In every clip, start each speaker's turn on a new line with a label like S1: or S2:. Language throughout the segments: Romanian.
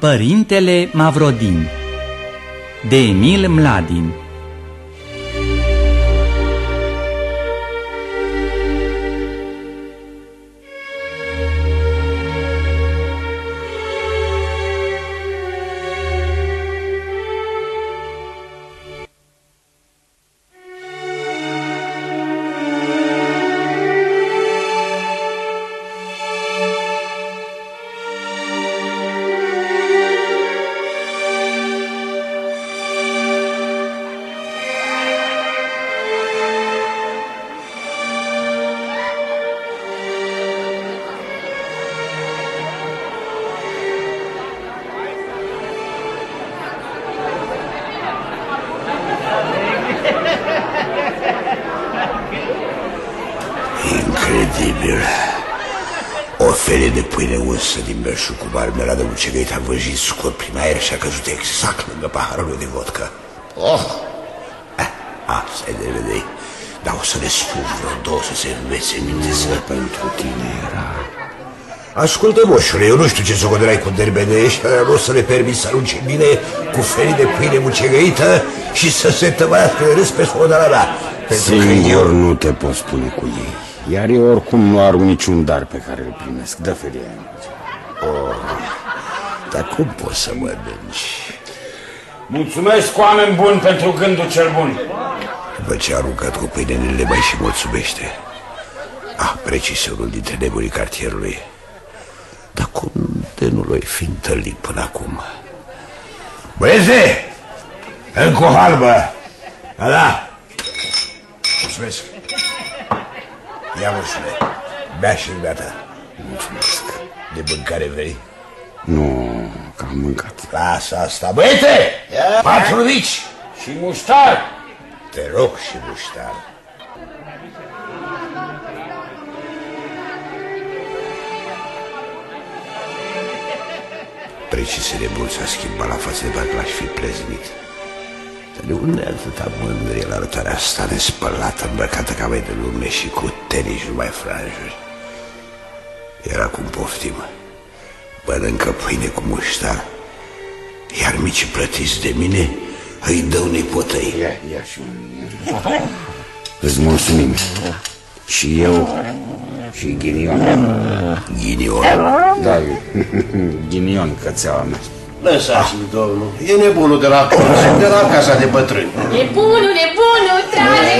S1: Părintele Mavrodin De Emil Mladin
S2: unsă din belșug cu marmeladă mucegăit a văjit scurt prin aer și a căzut exact lângă paharul de vodcă. Oh! Eh, asta e de vedei. Dar o să le spun vreo două să se învețe minte să...
S3: Pentru tine era...
S2: Ascultă, moșule, eu nu știu ce socoterai cu derbene ăștia, dar nu o să le permit să arunce bine cu felii de pâine mucegăită și să se tămăiască de râs pe sodala mea. Pentru că
S3: Singur
S2: eu...
S3: nu te poți spune cu ei. Iar eu oricum nu arunc niciun dar pe care îl primesc. Dă feria
S2: Dar cum poți să mănânci?
S3: Mulțumesc, oameni buni, pentru gândul cel bun.
S2: După ce a aruncat cu pâinele, mai și mulțumește. Ah, precis unul dintre neburii cartierului. Dar cum de nu l-ai fi întâlnit până acum? Băiețe! Încă o halbă! Da, da! Mulțumesc! Ia, moșule, bea și gata.
S3: Mulțumesc.
S2: De mâncare vrei?
S3: Nu, că am mâncat.
S2: Lasă asta, băiete! Patru mici!
S3: Și muștar!
S2: Te rog și muștar. Precisele bun s-a schimbat la față de parcă l-aș fi pleznit. Dar de unde atâta mândrie la arătarea asta nespălată, îmbrăcată ca mai de lume și cu tenis numai franjuri? Era cum poftim. Mănâncă pâine cu muștar, iar micii plătiți de mine îi dau nepotăi.
S3: Ia, ia și un... Îți mulțumim. Și eu și ghinion.
S2: Ghinion.
S3: Da, ghinion, cățeaua mea.
S4: Lăsați-l, domnul. E nebunul de la corse, de la casa de bătrâni.
S5: Nebunul, nebunul, trage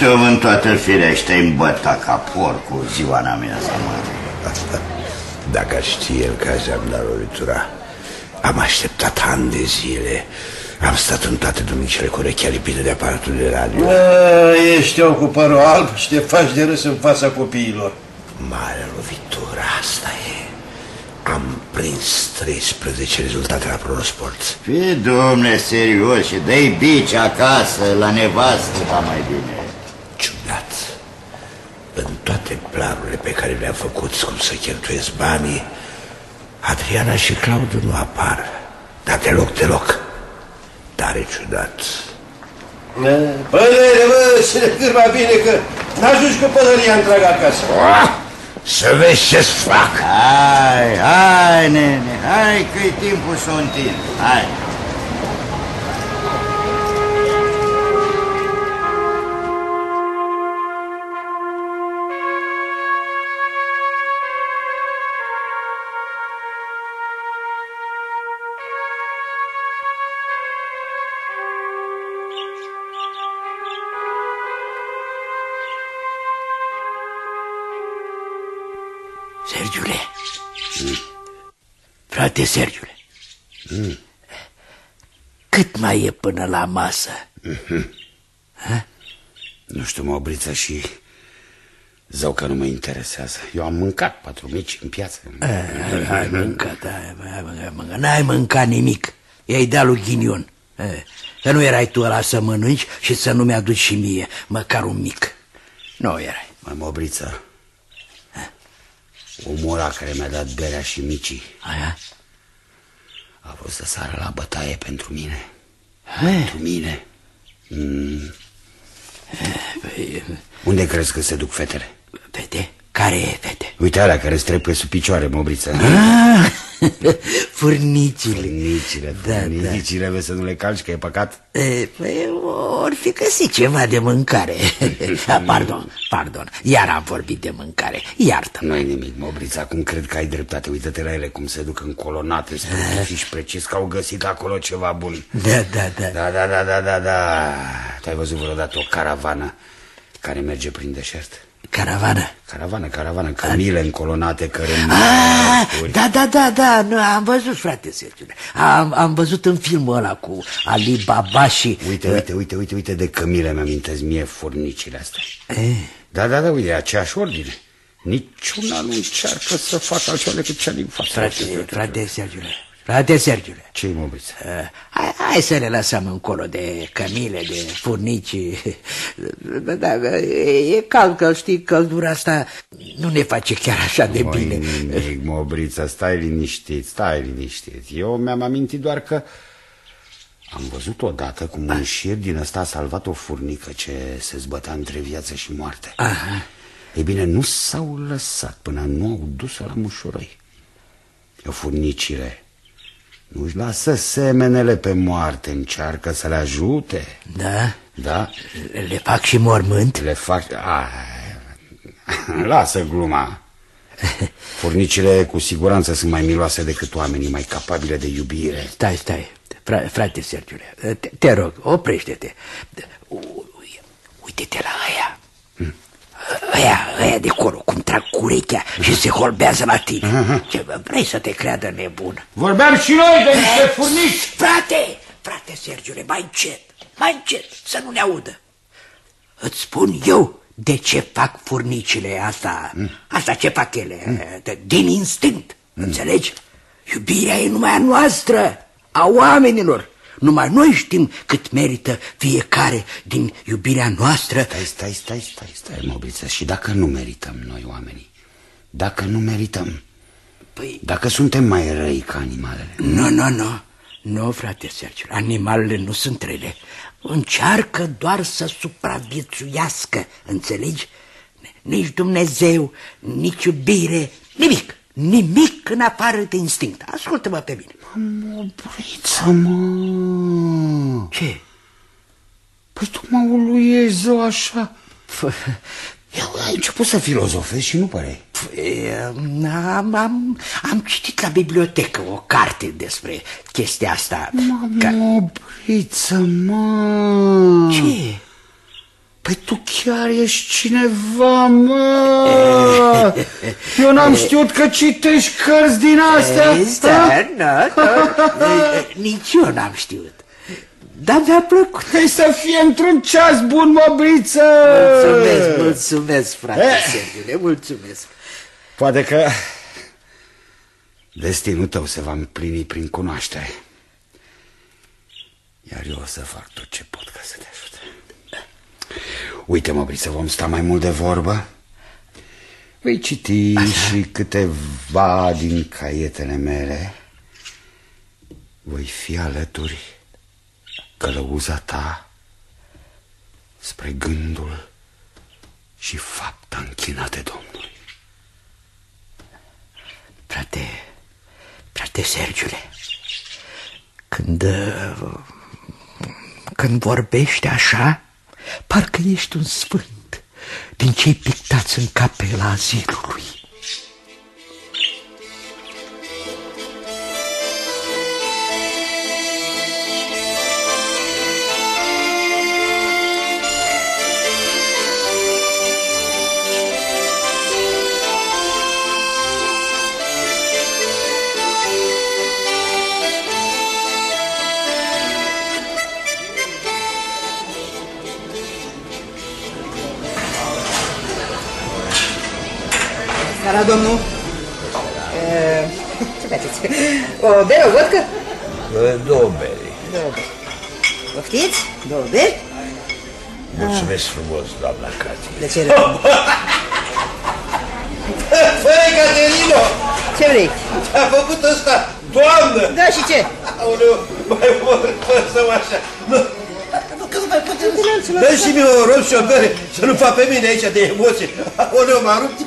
S5: turul!
S6: Ești om în toată firește în băta ca porcul ziua n-am mea să mare.
S2: Dacă știe el că azi am dat lovitura, am așteptat ani de zile. Am stat în toate duminicile cu urechea lipită de aparatul de radio.
S4: A, ești om cu părul alb și te faci de râs în fața copiilor.
S2: Mare lovitură, asta e. Am prins 13 rezultate la Prosport.
S6: Fii, domne, serios și dă-i bici acasă, la nevastă, va mai bine.
S2: Ciudat. În toate planurile pe care le-am făcut cum să cheltuiesc banii, Adriana și Claudiu nu apar. Dar deloc, deloc. Tare ciudat.
S4: Pădere, bă, să ne cârba bine că n-ajungi cu pădăria întreagă acasă.
S2: Să vezi ce-ți fac.
S6: Hai, hai, nene, hai că-i timpul să o întind. Hai.
S2: Frate Sergiule. Cât mai e până la masă?
S3: Nu știu, Maubrița și zău că nu mă interesează. Eu am mâncat patru mici în piață.
S2: Ai mâncat, ai, ai mâncat, ai mâncat. N-ai mâncat nimic.
S7: I-ai dat lui Ghinion. Eh, Că nu erai tu ăla să mănânci și să nu mi-aduci și mie, măcar un mic. Nu erai.
S3: Mai mobriță. Omul ăla care mi-a dat berea și micii
S7: Aia?
S3: A vrut să sară la bătaie pentru mine.
S7: Eh,
S3: Pentru mine. Mm.
S7: păi,
S3: Unde crezi că se duc fetele?
S7: Fete? Care e fete?
S3: Uite alea care strepe sub picioare, mobriță.
S7: Ah, furnicile.
S3: Furnicile,
S7: Da,
S3: furnicile, vezi să nu le calci, că e păcat.
S7: E, păi, ori fi găsit ceva de mâncare. Ah, pardon, pardon. Iar am vorbit de mâncare. Iartă.
S3: Nu-i nimic, mobriță, acum cred că ai dreptate. Uită-te la ele cum se duc în colonate spre și precis că au găsit acolo ceva bun.
S7: Da, da, da.
S3: Da, da, da, da, da, da. Tu ai văzut vreodată o caravană care merge prin deșert?
S7: Caravană.
S3: Caravană, caravană, cămile încolonate, care...
S7: Ah, da, da, da, da, nu, am văzut, frate Sergiule. Am, am văzut în filmul ăla cu Ali Baba și...
S3: Uite, uite, uite, uite, uite de cămile mi-amintesc mie furnicile astea.
S7: Eh,
S3: Da, da, da, uite, aceeași ordine. Niciuna nu încearcă să facă altceva decât cea din față.
S7: frate, frate Sergiule, frate Sergiule.
S3: Ce-i, mobriță?
S7: Uh, hai, hai să le lăsăm încolo de cămile, de furnici. Da, da, e, e cald, că știi, căldura asta nu ne face chiar așa de
S3: Măi,
S7: bine.
S3: nimic, mobriță, stai liniștit, stai liniștit. Eu mi-am amintit doar că am văzut odată cum un șir din ăsta a salvat o furnică ce se zbătea între viață și moarte.
S7: Aha.
S3: Ei bine, nu s-au lăsat până nu au dus-o la mușuroi. Eu furnicile nu-și lasă semenele pe moarte, încearcă să le ajute.
S7: Da?
S3: Da?
S7: Le fac și mormânt?
S3: Le fac... A, lasă gluma. Furnicile cu siguranță sunt mai miloase decât oamenii, mai capabile de iubire.
S7: Stai, stai, Fra, frate Sergiule, te, te rog, oprește-te. U- Uite-te la aia. Aia, aia de acolo, cum trag cu urechea și se holbează la tine. Ce, vrei să te creadă nebun?
S3: Vorbeam și noi de niște furnici!
S7: Frate, frate Sergiule, mai încet, mai încet, să nu ne audă. Îți spun eu de ce fac furnicile asta, asta ce fac ele, de- din instinct, înțelegi? Iubirea e numai a noastră, a oamenilor. Numai noi știm cât merită fiecare din iubirea noastră.
S3: Stai, stai, stai, stai, stai, mobriță. Și dacă nu merităm noi oamenii? Dacă nu merităm?
S7: Păi,
S3: Dacă suntem mai răi ca animalele?
S7: nu, nu, nu, nu, frate Sergiu, animalele nu sunt rele. Încearcă doar să supraviețuiască, înțelegi? Nici Dumnezeu, nici iubire, nimic, nimic în afară de instinct. Ascultă-mă pe mine.
S3: Mobriță, mă!
S7: Ce?
S3: Păi tu mă uluiești, zău, așa. Eu, ai început să filozofezi și nu pare.
S7: Păi, am, am, am citit la bibliotecă o carte despre chestia asta. Ca-
S3: Mobriță, mă!
S7: Ce?
S3: Păi tu chiar ești cineva, mă! Eu n-am știut că citești cărți din astea!
S7: Stai, nu, nu, nici eu n-am știut. Dar mi-a plăcut.
S3: Trebuie să fie într-un ceas bun, mobriță!
S7: Mulțumesc, mulțumesc, frate
S3: Eh.
S7: Sergiule, mulțumesc.
S3: Poate că destinul tău se va împlini prin cunoaștere. Iar eu o să fac tot ce pot ca să te ajut. Uite, Mobriță, vom sta mai mult de vorbă. Vei citi și câteva din caietele mele. Voi fi alături călăuza ta spre gândul și fapta închinate Domnului.
S7: Frate, frate Sergiule, când, uh, când vorbești așa, parcă ești un sfânt din cei pictați în capela azilului.
S8: Seara, domnul. E, Ce faceți? O bere, o vodcă?
S2: Două beri.
S8: Două beri. Poftiți? Două beri?
S2: Mulțumesc frumos, doamna Cati.
S8: De ce rău?
S4: Făi, Caterino!
S8: Ce vrei?
S4: Ce-a făcut ăsta? Doamnă!
S8: Da, și ce?
S4: Aoleu, mai mor, să așa. Nu. Dă și mie o rob și o bere, să nu fac pe mine aici de emoție. Aoleu, m-a rupt.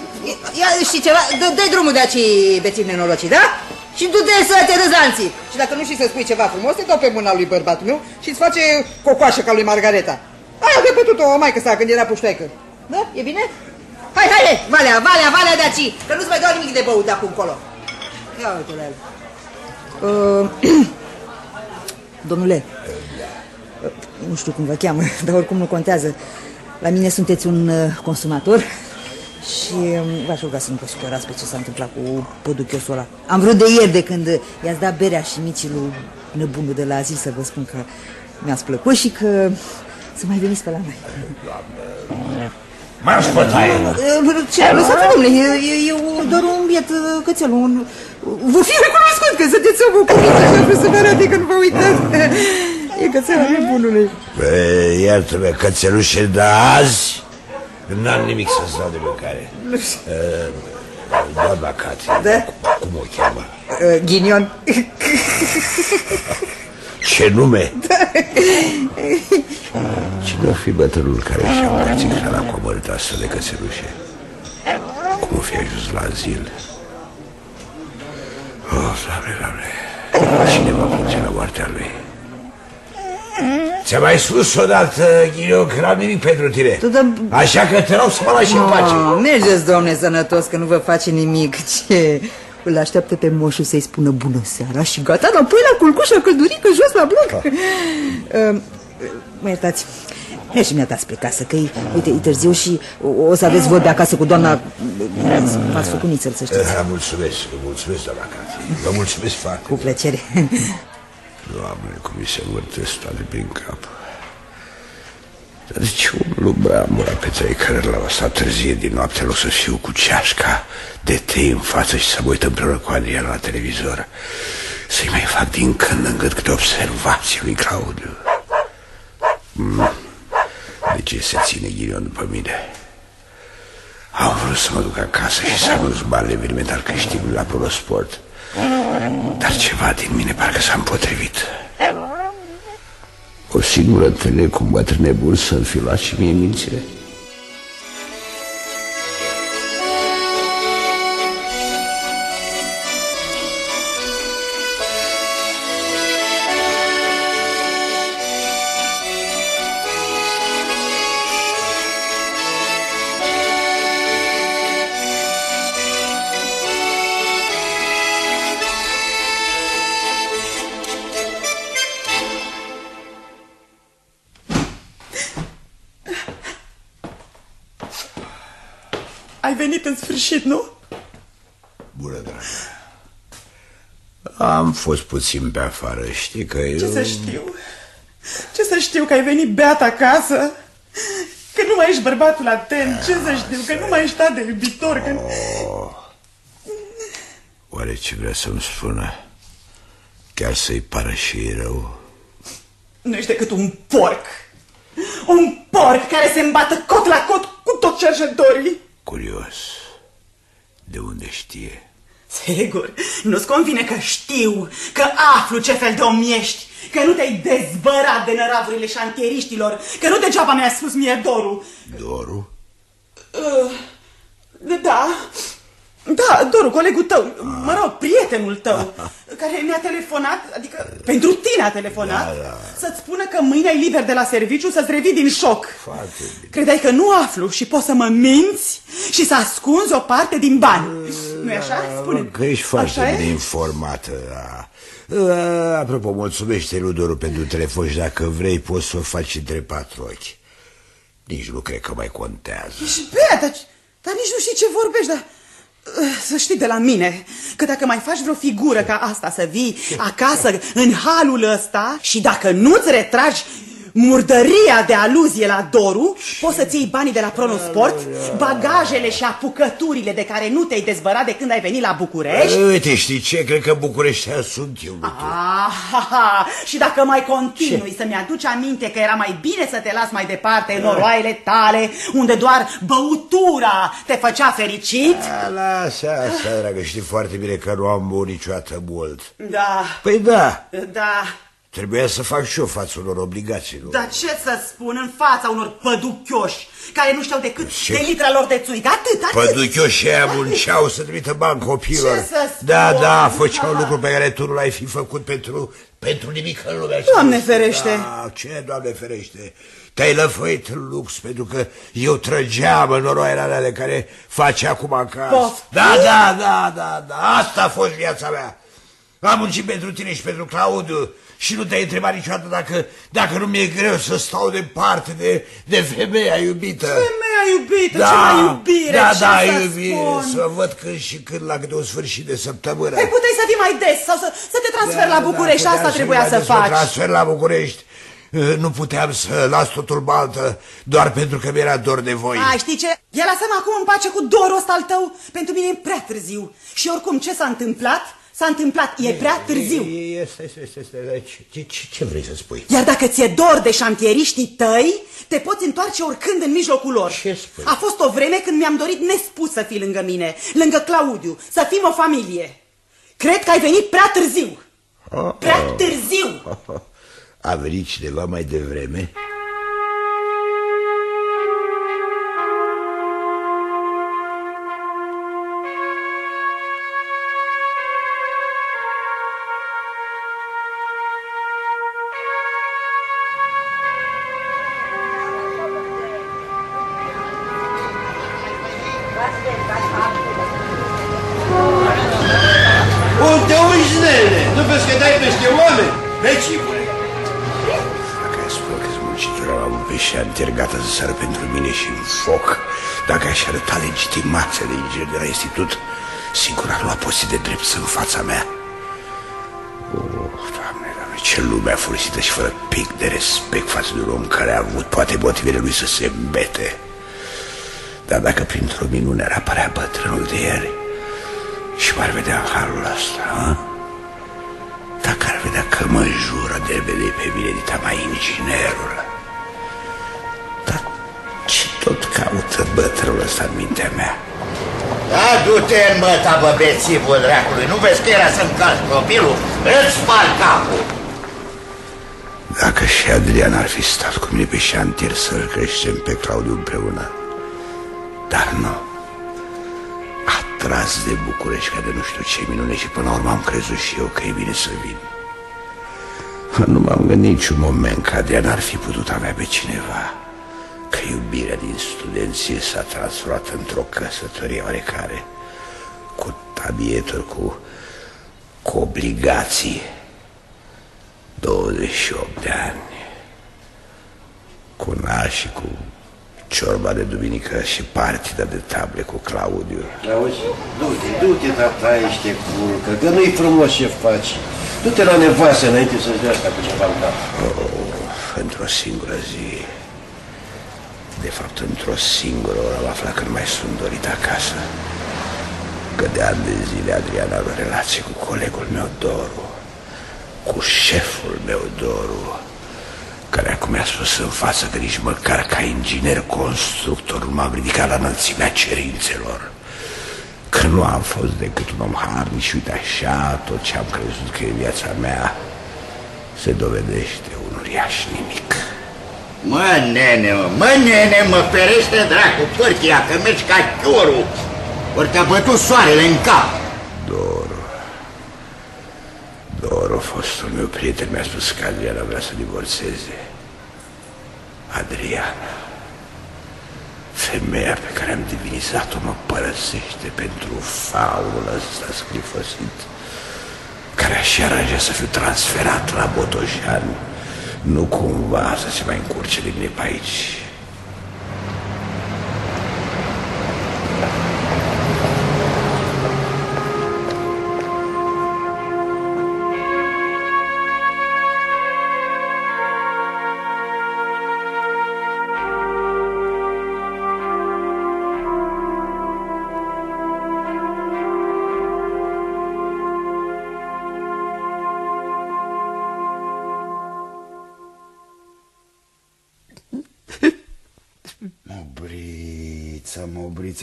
S8: Ia, știi ceva? Dă- Dă-i drumul de acei bețivi nenorociți, da? Și du-te să te râzanții. Și dacă nu știi să spui ceva frumos, te dau pe mâna lui bărbatul meu și îți face cocoașă ca lui Margareta. Aia de pătut-o o maică sa când era puștoaică. Da? E bine? Hai, hai, hai, Valea, Valea, Valea de aici, că nu-ți mai dau nimic de băut de acum încolo. Ia uite la el. Uh, domnule, uh, nu știu cum vă cheamă, dar oricum nu contează. La mine sunteți un uh, consumator și um, v-aș ruga să nu vă supărați pe ce s-a întâmplat cu păduchiosul ăla. Am vrut de ieri de când i-ați dat berea și micii lui nebunul de la azil să vă spun că mi-ați plăcut și că să mai veniți pe la noi.
S2: M-aș pătaie.
S8: Uh, Ce? Lăsați, domnule, e, e, e o- doar un biet uh, cățel, un... Vă fi recunoscut că sunteți omul cu minte și vreau să vă arate că nu vă uitați. E cățelul nebunului.
S2: Bă, iartă-mă, cățelușe, de azi n-am nimic să-ți dau de mâncare. Uh, Doamna Cati,
S8: Da?
S2: cum o cheamă?
S8: Uh, Ghinion.
S2: Ce nume? Cine o fi bătrânul care și-a împărțit hrana cu amărâta asta de cățelușe? Cum o fi ajuns la azil? Oh, doamne, doamne, cine va plânge la moartea lui? Ți-am mai spus odată, Ghinion, că n-am nimic pentru tine.
S8: Tu dă-
S2: Așa că te rog să mă lași în pace.
S8: Ah, mergeți, domne, sănătos, că nu vă face nimic. Ce? Îl așteaptă pe moșul să-i spună bună seara și gata, înapoi la culcușa căldurică, jos la bloc. Uh, mă iertați, Mergi și mi-a spre casă, că e, uite, e târziu și o, o să aveți vorbe acasă cu doamna... M-ați făcut nițel, să știți.
S2: Da, mulțumesc, mulțumesc, doamna Cati. Vă mulțumesc foarte
S8: Cu plăcere.
S2: Doamne, cum mi se învârtesc toate prin cap. Dar de ce umblă bramura pe țăi care l-au lăsat târzie din noapte o să fiu cu ceașca de tei în față și să mă uit împreună cu Adrian la televizor? Să-i mai fac din când în când câte observații lui Claudiu. Mm. De ce se ține ghinion după mine? Am vrut să mă duc acasă și să anunț bani eveniment al câștigului la Prosport. Dar ceva din mine parcă s-a împotrivit. O singură întâlnire cu un bătrân nebun să-mi fi luat și mie mințile.
S9: Venit în sfârșit, nu?
S2: Bună, dragă. Am fost puțin pe afară, știi că eu...
S9: Ce să știu? Ce să știu că ai venit beat acasă? Că nu mai ești bărbatul atent, ce să știu, că nu mai ești de iubitor, că...
S2: Oare ce vrea să-mi spună? Chiar să-i pară și ei rău?
S9: Nu ești decât un porc. Un porc care se îmbată cot la cot cu tot cerșătorii.
S2: Curios. De unde știe?
S9: Sigur, nu-ți convine că știu, că aflu ce fel de om ești, că nu te-ai dezbărat de năravurile șantieriștilor, că nu degeaba mi-a spus mie Doru.
S2: Doru?
S9: Uh, da, da, Doru, colegul tău, mă rog, prietenul tău, care ne-a telefonat, adică pentru tine a telefonat,
S2: Da, da.
S9: să-ți spună că mâine ai liber de la serviciu să-ți revii din șoc.
S2: Foarte bine.
S9: Credeai că nu aflu și poți să mă minți și să ascunzi o parte din bani. Nu-i așa? Spune.
S2: Că ești foarte
S9: Așa e?
S2: bine informată. Da. Uh, Apropo, mulțumește lui Doru pentru telefon și dacă vrei poți să o faci între patru ochi. Nici nu cred că mai contează.
S9: Ești beat, dar, dar nici nu știi ce vorbești, dar... uh, Să știi de la mine că dacă mai faci vreo figură ca asta să vii acasă în halul ăsta și dacă nu-ți retragi murdăria de aluzie la Doru, poți să-ți iei banii de la Pronosport, bagajele și apucăturile de care nu te-ai dezbărat de când ai venit la București.
S2: Uite, știi ce? Cred că Bucureștea sunt eu.
S9: Ah, ha, ha. Și dacă mai continui să-mi aduci aminte că era mai bine să te las mai departe în noroaiele tale, unde doar băutura te făcea fericit?
S2: A, lasă asta, dragă, știi foarte bine că nu am băut niciodată mult.
S9: Da,
S2: Păi da,
S9: da,
S2: trebuia să fac și eu față unor obligații, nu?
S9: dar ce să spun în fața unor păduchioși care nu știu decât
S2: Ce?
S9: de litra lor de țuică, atât, atât.
S2: Păduchioșii aia munceau să trimită bani copilor.
S9: Ce să spun?
S2: Da, da, făceau lucruri pe care tu nu l-ai fi făcut pentru, pentru nimic în lumea asta.
S9: Doamne ferește!
S2: Da, ce, Doamne ferește? Te-ai lăfăit în lux pentru că eu trăgeam în noroaiele alea de care face acum acasă.
S9: Poftim?
S2: Da, da, da, da, da, asta a fost viața mea. Am muncit pentru tine și pentru Claudiu și nu te-ai întrebat niciodată dacă, dacă nu mi-e greu să stau departe de, de femeia iubită.
S9: Femeia iubită, ce mai iubire,
S2: Da,
S9: ce
S2: da,
S9: să
S2: iubire,
S9: spun?
S2: să văd când și când la câte un sfârșit de săptămână.
S9: Păi puteai să vii mai des sau să, să te transferi la București,
S2: da,
S9: asta
S2: puteam
S9: trebuia
S2: să
S9: să
S2: mai des mă
S9: faci.
S2: transfer la București. Uh, Nu puteam să las totul baltă doar pentru că mi-era dor de voi.
S9: Ai, știi ce? Ia lasă-mă acum în pace cu dorul ăsta al tău. Pentru mine e prea târziu. Și oricum, ce s-a întâmplat? S-a întâmplat, e prea târziu.
S2: E- e- Stai, stai, stai, stai, ce, ce, ce vrei să spui?
S9: Iar dacă ți-e dor de șantieriștii tăi, te poți întoarce oricând în mijlocul lor.
S2: Ce spui?
S9: A fost o vreme când mi-am dorit nespus să fii lângă mine, lângă Claudiu, să fim o familie. Cred că ai venit prea târziu. Prea târziu.
S2: A venit cineva mai devreme? Legitimația de inginer de la institut, sigur ar lua post de drept să în fața mea. Oh, doamne, doamne, ce lume a folosită și fără pic de respect față de un om care a avut poate motivele lui să se îmbete. Dar dacă printr-o minune ar apărea bătrânul de ieri și m-ar vedea în halul ăsta, a? Dacă ar vedea că mă jură de vede pe mine dita mai inginerul. Dar ce tot caută bătrânul ăsta în mintea mea?
S6: Da, du-te în măta, bă, bețivul dracului. Nu vezi că era să-mi calci copilul? Îți spar capul.
S2: Dacă și Adrian ar fi stat cu mine pe șantier să-l creștem pe Claudiu împreună. Dar nu. A tras de București ca de nu știu ce minune și până la urmă am crezut și eu că e bine să vin. Nu m-am gândit niciun moment că Adrian ar fi putut avea pe cineva. Că iubirea din studenție s-a transformat într-o căsătorie oarecare. Cu tabieturi, cu, cu obligații. 28 de ani. Cu naș și cu ciorba de duminică și partida de table cu Claudiu.
S4: Auzi, du-te, du-te, tata, ești culcă, că nu-i frumos ce faci. Du-te la nevasă înainte să-ți dea asta cu ceva în cap.
S2: Oh, într-o singură zi. De fapt, într-o singură oră am aflat că nu mai sunt dorit acasă. Că de ani de zile Adrian are o relație cu colegul meu Doru, cu șeful meu Doru, care acum mi-a spus în față că nici măcar ca inginer constructor nu m-am ridicat la înălțimea cerințelor. Că nu am fost decât un om harnic și uite așa, tot ce am crezut că e viața mea se dovedește un uriaș nimic.
S6: Mă, nene, mă, mă, nene, mă ferește dracu, pârchia, că mergi ca chiorul. Ori te-a bătut soarele în cap.
S2: Doru. Doru, fostul meu prieten, mi-a spus că Adriana vrea să divorțeze. Adriana. Femeia pe care am divinizat-o mă părăsește pentru faul ăsta scrifosit, care aș aranja să fiu transferat la Botoșan, nu cumva să se mai încurce de mine pe aici.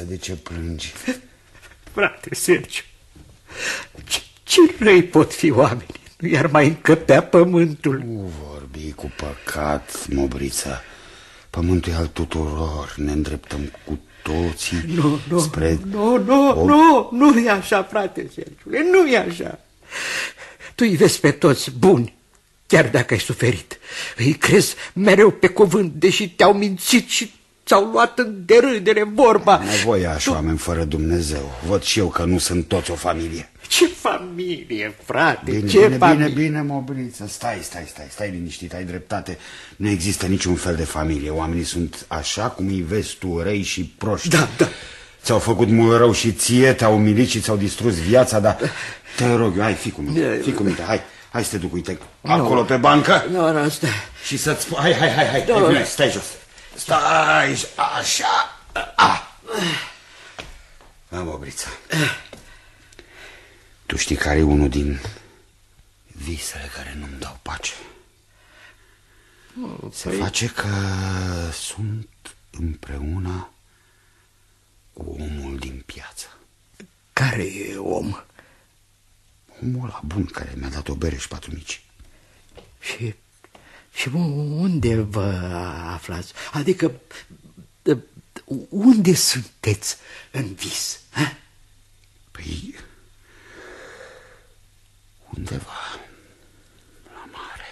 S3: Mobrița, de ce plângi?
S7: Frate Sergiu, ce, ce răi pot fi oamenii? Nu iar mai încăpea pământul.
S3: Nu vorbi cu păcat, Mobrița. Pământul e al tuturor, ne îndreptăm cu toții
S7: Nu, nu,
S3: spre...
S7: nu, nu,
S3: o-
S7: nu, nu e așa, frate Sergiule, nu e așa. Tu îi vezi pe toți buni, chiar dacă ai suferit. Îi crezi mereu pe cuvânt, deși te-au mințit și ți-au luat în derâdere vorba.
S3: Nevoie așa oameni fără Dumnezeu. Văd și eu că nu sunt toți o familie.
S7: Ce familie, frate,
S3: Bine,
S7: ce
S3: bine,
S7: familie.
S3: bine, bine, Mobriță, stai, stai, stai, stai liniștit, ai dreptate. Nu există niciun fel de familie. Oamenii sunt așa cum îi vezi tu, răi și proști.
S7: Da, da.
S3: Ți-au făcut mult rău și ție, te-au umilit și ți-au distrus viața, dar te rog, eu, hai, fii cu mine, fii cu mine, hai, hai să te duc, uite, acolo pe bancă
S7: Nu, nu, stai.
S3: și să-ți spun, hai, hai, hai, hai,
S7: Da.
S3: hai, vine, stai jos. Stai, așa, a. Da, Mobrița. Tu știi care e unul din visele care nu-mi dau pace? Se face că sunt împreună cu omul din piață.
S7: Care e om?
S3: Omul ăla bun care mi-a dat o bere și patru mici.
S7: Și, și unde vă aflați? Adică, de- unde sunteți în vis? Ha?
S3: Păi, undeva la mare.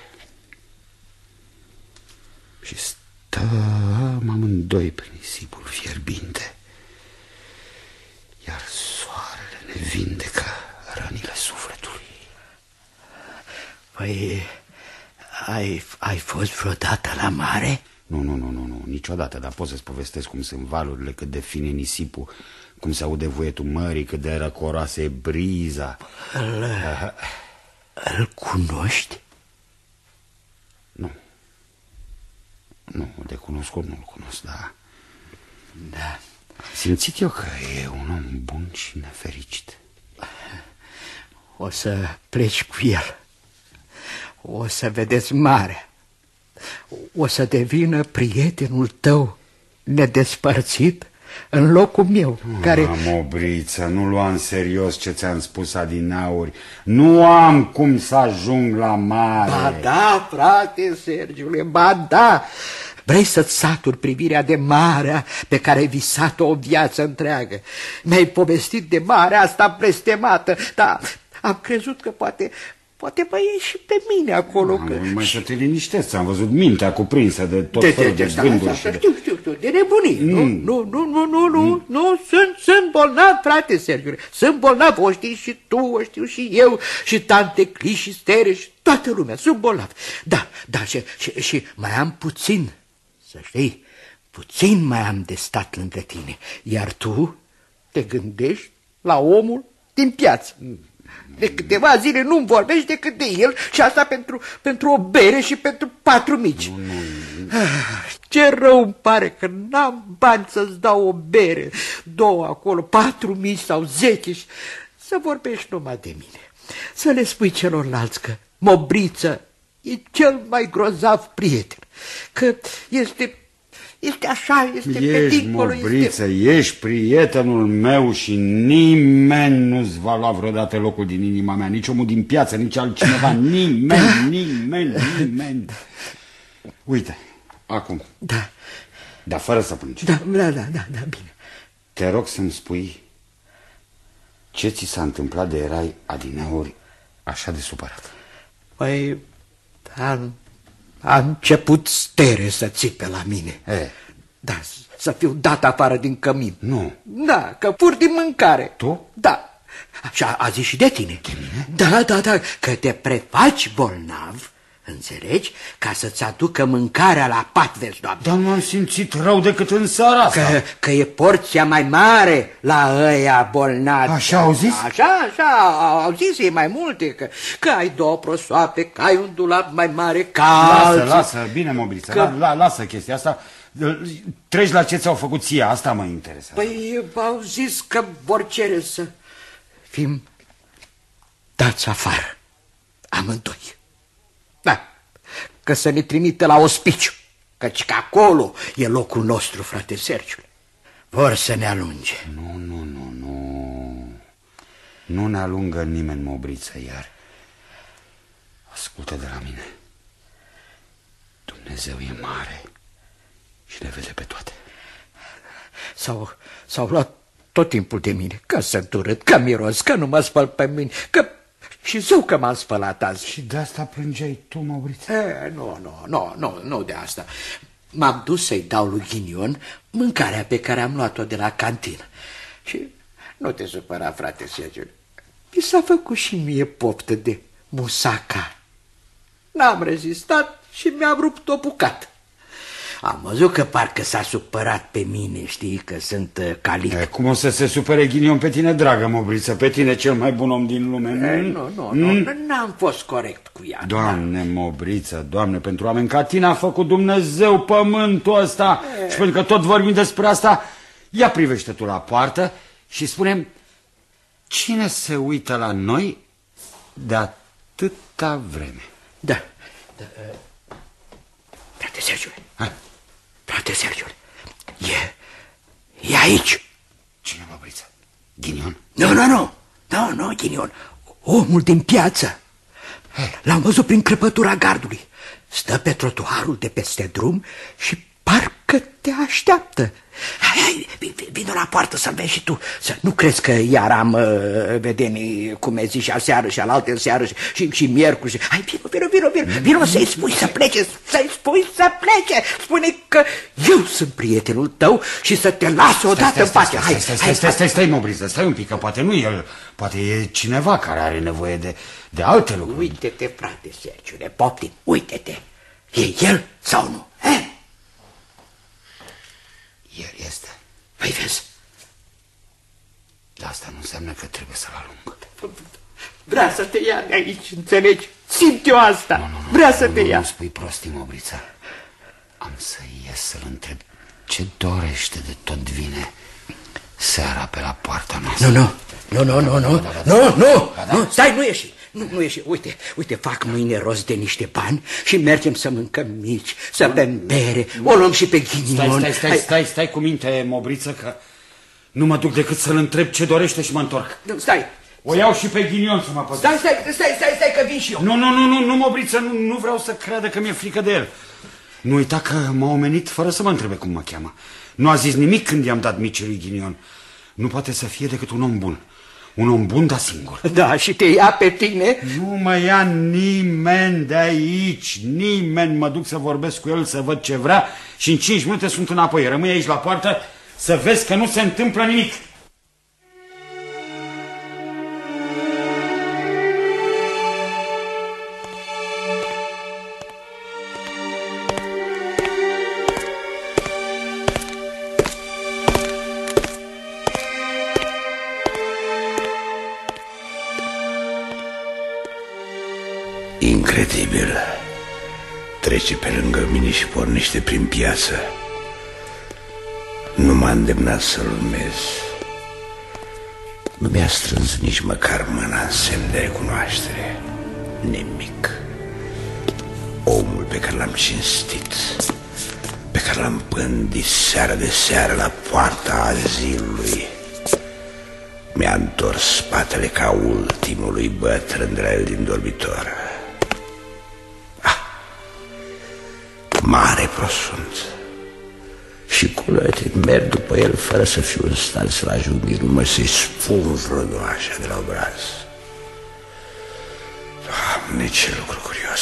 S3: Și stăm amândoi pe nisipul fierbinte, iar soarele ne vindecă rănile sufletului.
S7: Păi, ai, ai fost vreodată la mare?
S3: Nu, nu, nu, nu, nu, niciodată, dar pot să-ți povestesc cum sunt valurile, cât de fine nisipul, cum se aude voietul mării, cât de răcoroasă e briza.
S7: Îl, îl cunoști?
S3: Nu. Nu, de cunoscut nu-l cunosc, dar
S7: Da.
S3: am simțit eu că e un om bun și nefericit.
S7: O să pleci cu el. O să vedeți mare. O să devină prietenul tău nedespărțit în locul meu, care...
S3: Am obriță, nu lua în serios ce ți-am spus adinauri. Nu am cum să ajung la mare.
S7: Ba da, frate Sergiule, ba da! Vrei să-ți saturi privirea de marea pe care ai visat-o o viață întreagă. Mi-ai povestit de marea asta blestemată, dar am crezut că poate, poate mai e și pe mine acolo.
S3: Am
S7: că...
S3: vrut mai să te liniștesc, am văzut mintea cuprinsă de tot
S7: de,
S3: felul de,
S7: de,
S3: gânduri.
S7: asta,
S3: și de-
S7: știu, știu, știu, de nebunii. Nu, nu, nu, nu, nu, nu, nu, sunt, sunt bolnav, frate Sergiu. Sunt bolnav, o știi și tu, o știu și eu, și tante Cli și Stere și toată lumea, sunt bolnav. Da, da, și, și, și mai am puțin, să știi, puțin mai am de stat lângă tine, iar tu te gândești la omul din piață. De câteva zile nu-mi vorbești decât de el și asta pentru, pentru o bere și pentru patru mici. Ah, Ce rău îmi pare că n-am bani să-ți dau o bere, două acolo, patru mici sau zece și să vorbești numai de mine. Să le spui celorlalți că Mobriță e cel mai grozav prieten, că este, este așa, este pe
S3: Ești,
S7: dincolo,
S3: Mobriță, ești prietenul meu și nimeni nu-ți va lua vreodată locul din inima mea, nici omul din piață, nici altcineva, nimeni, nimeni, nimeni. Uite, acum,
S7: Da,
S3: dar fără să plângi,
S7: da, da, da, da, da, bine.
S3: te rog să-mi spui ce ți s-a întâmplat de erai adineori așa de supărat.
S7: Păi, a, a început stere să țipe la mine.
S3: E,
S7: Da, să fiu dat afară din cămin.
S3: nu,
S7: Da, că pur din mâncare.
S3: Tu?
S7: Da. Și a, a zis și de tine. De mine? Da, da, da, că te prefaci bolnav, înțelegi, ca să-ți aducă mâncarea la pat, vezi, doamne.
S3: dar nu am simțit rău decât în seara asta.
S7: Că, că e porția mai mare la ăia bolnavi.
S3: Așa au zis?
S7: Așa, așa, au, au zis ei mai multe, că, că ai două prosoape, că ai un dulap mai mare ca
S3: Lasă,
S7: alții.
S3: lasă, bine, Mobriță,
S7: Că-
S3: la, la, lasă chestia asta. Treci la ce ți-au făcut ție, asta mă interesează.
S7: Păi au zis că vor cere să fim dați afară, amândoi. Da, că să ne trimite la ospiciu. Căci că acolo e locul nostru, frate Sergiu. Vor să ne alunge.
S3: Nu, nu, nu, nu. Nu ne alungă nimeni mobriță iar. Ascultă de la mine. Dumnezeu e mare și le vede pe toate.
S7: S-au, s-au luat tot timpul de mine, că sunt urât, că miros, că nu mă spăl pe mine, că și zău că m-am spălat azi.
S3: Și de asta plângeai tu, Mauriț?
S7: E, nu, nu, nu, nu, nu de asta. M-am dus să-i dau lui Ghinion mâncarea pe care am luat-o de la cantină. Și nu te supăra, frate Sergiu. Mi s-a făcut și mie poftă de musaca. N-am rezistat și mi-am rupt o bucată. Am văzut că parcă s-a supărat pe mine, știi, că sunt uh, calic.
S3: E, cum o să se supere Ghinion pe tine, dragă Mobriță, pe tine cel mai bun om din lume?
S7: E, nu, nu, nu, mm? n-am fost corect cu ea.
S3: Doamne, Mobriță, Doamne, pentru oameni ca tine a făcut Dumnezeu pământul ăsta e. și pentru că tot vorbim despre asta, ia privește tu la poartă și spunem cine se uită la noi de atâta vreme?
S7: Da, da uh, frate Sergiu,
S3: Hai.
S7: Frate Sergiu, e, e aici.
S3: Cine, Mobriță? Ghinion?
S7: Nu, nu, nu, nu, nu, Ghinion, omul din piață. L-am văzut prin crăpătura gardului. Stă pe trotuarul de peste drum și parcă te așteaptă. Hai, hai, vină la poartă să-l vezi și tu. Să nu crezi că iar am uh, vedenii, cum ai zis, și aseară și alaltă seară și, și, și miercuri. Și... Hai, vino, vino, vino, vino, vino să-i spui să plece, să-i spui să plece. Spune că eu sunt prietenul tău și să te las odată în pace.
S3: Hai, stai, stai, stai, stai, stai, Mobriță, stai un pic, că poate nu el, poate e cineva care are nevoie de, de alte lucruri.
S7: Uite-te, frate Sergiule, poftim, uite-te. E el sau nu? Eh?
S3: El este.
S7: Ai vezi?
S3: Dar asta nu înseamnă că trebuie să-l alung.
S7: Vrea să te ia de aici, înțelegi? Simt eu asta.
S3: Nu, nu, nu,
S7: Vrea să
S3: nu,
S7: te ia.
S3: Nu spui prostii, Mobrița. Am să ies să-l întreb ce dorește de tot vine seara pe la poarta noastră.
S7: Nu, nu, nu, nu, nu, nu, nu, nu, stai, nu ieși. Nu, nu ieși. Uite, uite, fac mâine rost de niște bani și mergem să mâncăm mici, să bem bere, o luăm și pe ghinion.
S3: Stai, stai, stai,
S7: Hai,
S3: stai, stai cu minte, Mobriță, că nu mă duc decât să-l întreb ce dorește și mă întorc.
S7: Nu, stai,
S3: O iau și pe ghinion să mă păzesc.
S7: stai, stai, stai, stai, stai, că vin și eu.
S3: Nu, nu, nu, nu, nu, Mobriță, nu, nu vreau să creadă că mi-e frică de el. Nu uita că m-a omenit fără să mă întrebe cum mă cheamă. Nu a zis nimic când i-am dat micii lui Ghinion. Nu poate să fie decât un om bun. Un om bun, dar singur.
S7: Da, și te ia pe tine.
S3: Nu mă ia nimeni de aici, nimeni. Mă duc să vorbesc cu el, să văd ce vrea și în cinci minute sunt înapoi. Rămâi aici la poartă să vezi că nu se întâmplă nimic.
S2: Incredibil. Trece pe lângă mine și pornește prin piață. Nu m-a îndemnat să-l urmez. Nu mi-a strâns nici măcar mâna în semn de recunoaștere. Nimic. Omul pe care l-am cinstit, pe care l-am pândit seară de seară la poarta azilului, mi-a întors spatele ca ultimului bătrân de la el din dormitor. Mare prosunt. Și culoete merg după el fără să fiu în stare să-l ajung din urmă să-i spun vreo așa de la obraz. Doamne, ce lucru curios!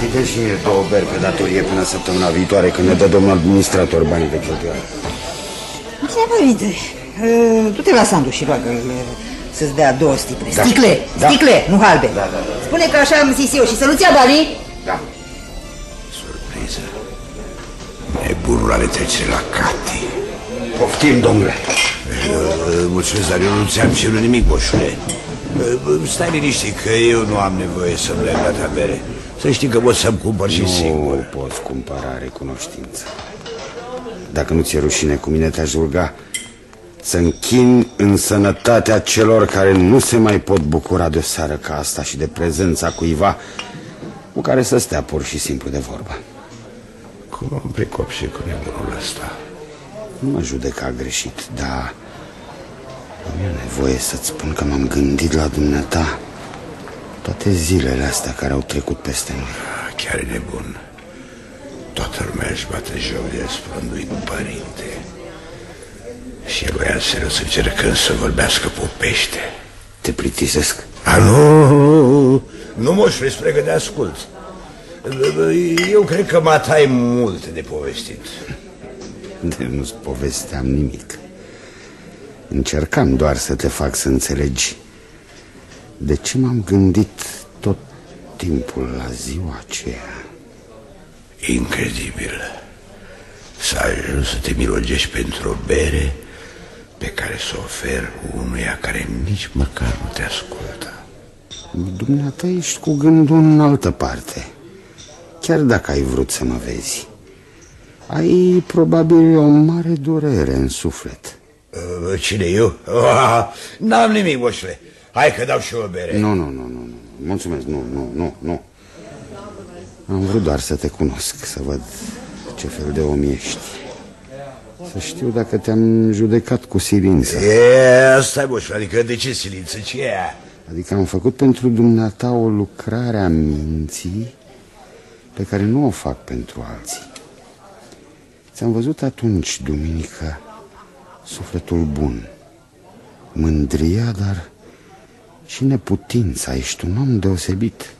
S3: Catitez și mie două beri pe datorie până săptămâna viitoare când ne dă domnul administrator banii de cheltuială.
S8: Ce părinte, uh, du-te la Sandu și roagă-l să-ți dea două sticle.
S3: Da.
S8: Sticle,
S3: Da.
S8: sticle, nu halbe.
S3: Da, da, da.
S8: Spune că așa am zis eu și să nu-ți ia banii.
S3: Da.
S2: Surpriză. Nebunul are trecere la Cati.
S3: Poftim, domnule.
S2: Mulțumesc, dar eu nu ți-am cerut nimic, boșule. Stai liniștit că eu nu am nevoie să-mi leg la ta bere. Să știi că pot să-mi cumpăr și
S3: nu
S2: singur.
S3: Nu pot cumpăra recunoștință. Dacă nu ți-e rușine cu mine, te-aș ruga să închin în sănătatea celor care nu se mai pot bucura de o seară ca asta și de prezența cuiva cu care să stea pur și simplu de vorbă.
S2: Cum am pricop și cu nebunul ăsta?
S3: Nu mă judeca greșit, dar nu e nevoie să-ți spun că m-am gândit la dumneata toate zilele astea care au trecut peste noi.
S2: Chiar e nebun. Toată lumea își bate joc de splenduit părinte. Și el voia serios încercând să vorbească popește.
S3: Te plictisesc?
S2: A, nu, nu mă știu spre de ascult. Eu cred că mă tai multe de povestit.
S3: De nu-ți povesteam nimic. Încercam doar să te fac să înțelegi de ce m-am gândit tot timpul la ziua aceea.
S2: Incredibil. Să ajungi să te milogești pentru o bere pe care să o ofer unuia care nici măcar nu te ascultă.
S3: Dumneata ești cu gândul în altă parte. Chiar dacă ai vrut să mă vezi. Ai probabil o mare durere în suflet.
S2: Uh, cine eu? Oh, N-am nimic, moșule. Hai că dau și o bere.
S3: Nu, nu, nu, nu, nu. Mulțumesc, nu, nu, nu, nu. Am vrut doar să te cunosc, să văd ce fel de om ești. Să știu dacă te-am judecat cu silință.
S2: E, asta e, moșule, adică de ce silință? Ce e aia?
S3: Adică am făcut pentru dumneata o lucrare a minții pe care nu o fac pentru alții. Ți-am văzut atunci, duminică, sufletul bun, mândria, dar și neputința. Ești un om deosebit.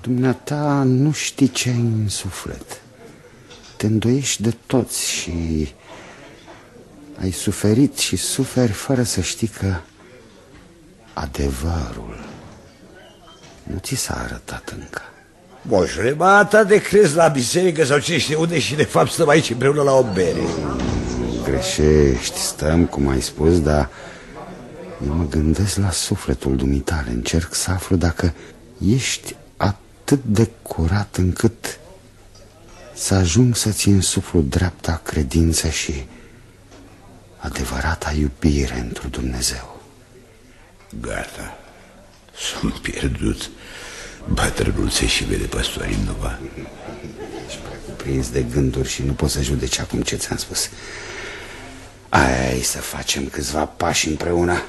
S3: Dumneata nu știi ce ai în suflet. Te îndoiești de toți și ai suferit și suferi fără să știi că adevărul nu ți s-a arătat încă.
S2: Moșule, ba ta de crezi la biserică sau ce știu unde și de fapt stăm aici împreună la o bere.
S3: Greșești, stăm cum ai spus, dar eu mă gândesc la sufletul dumitale. Încerc să aflu dacă ești atât de curat încât să ajung să-ți însuflu dreapta credință și adevărata iubire într Dumnezeu.
S2: Gata, sunt pierdut. Bătrânul se și vede păstorii nova.
S3: Ești prea cuprins de gânduri și nu poți să judeci acum ce ți-am spus. Ai să facem câțiva pași împreună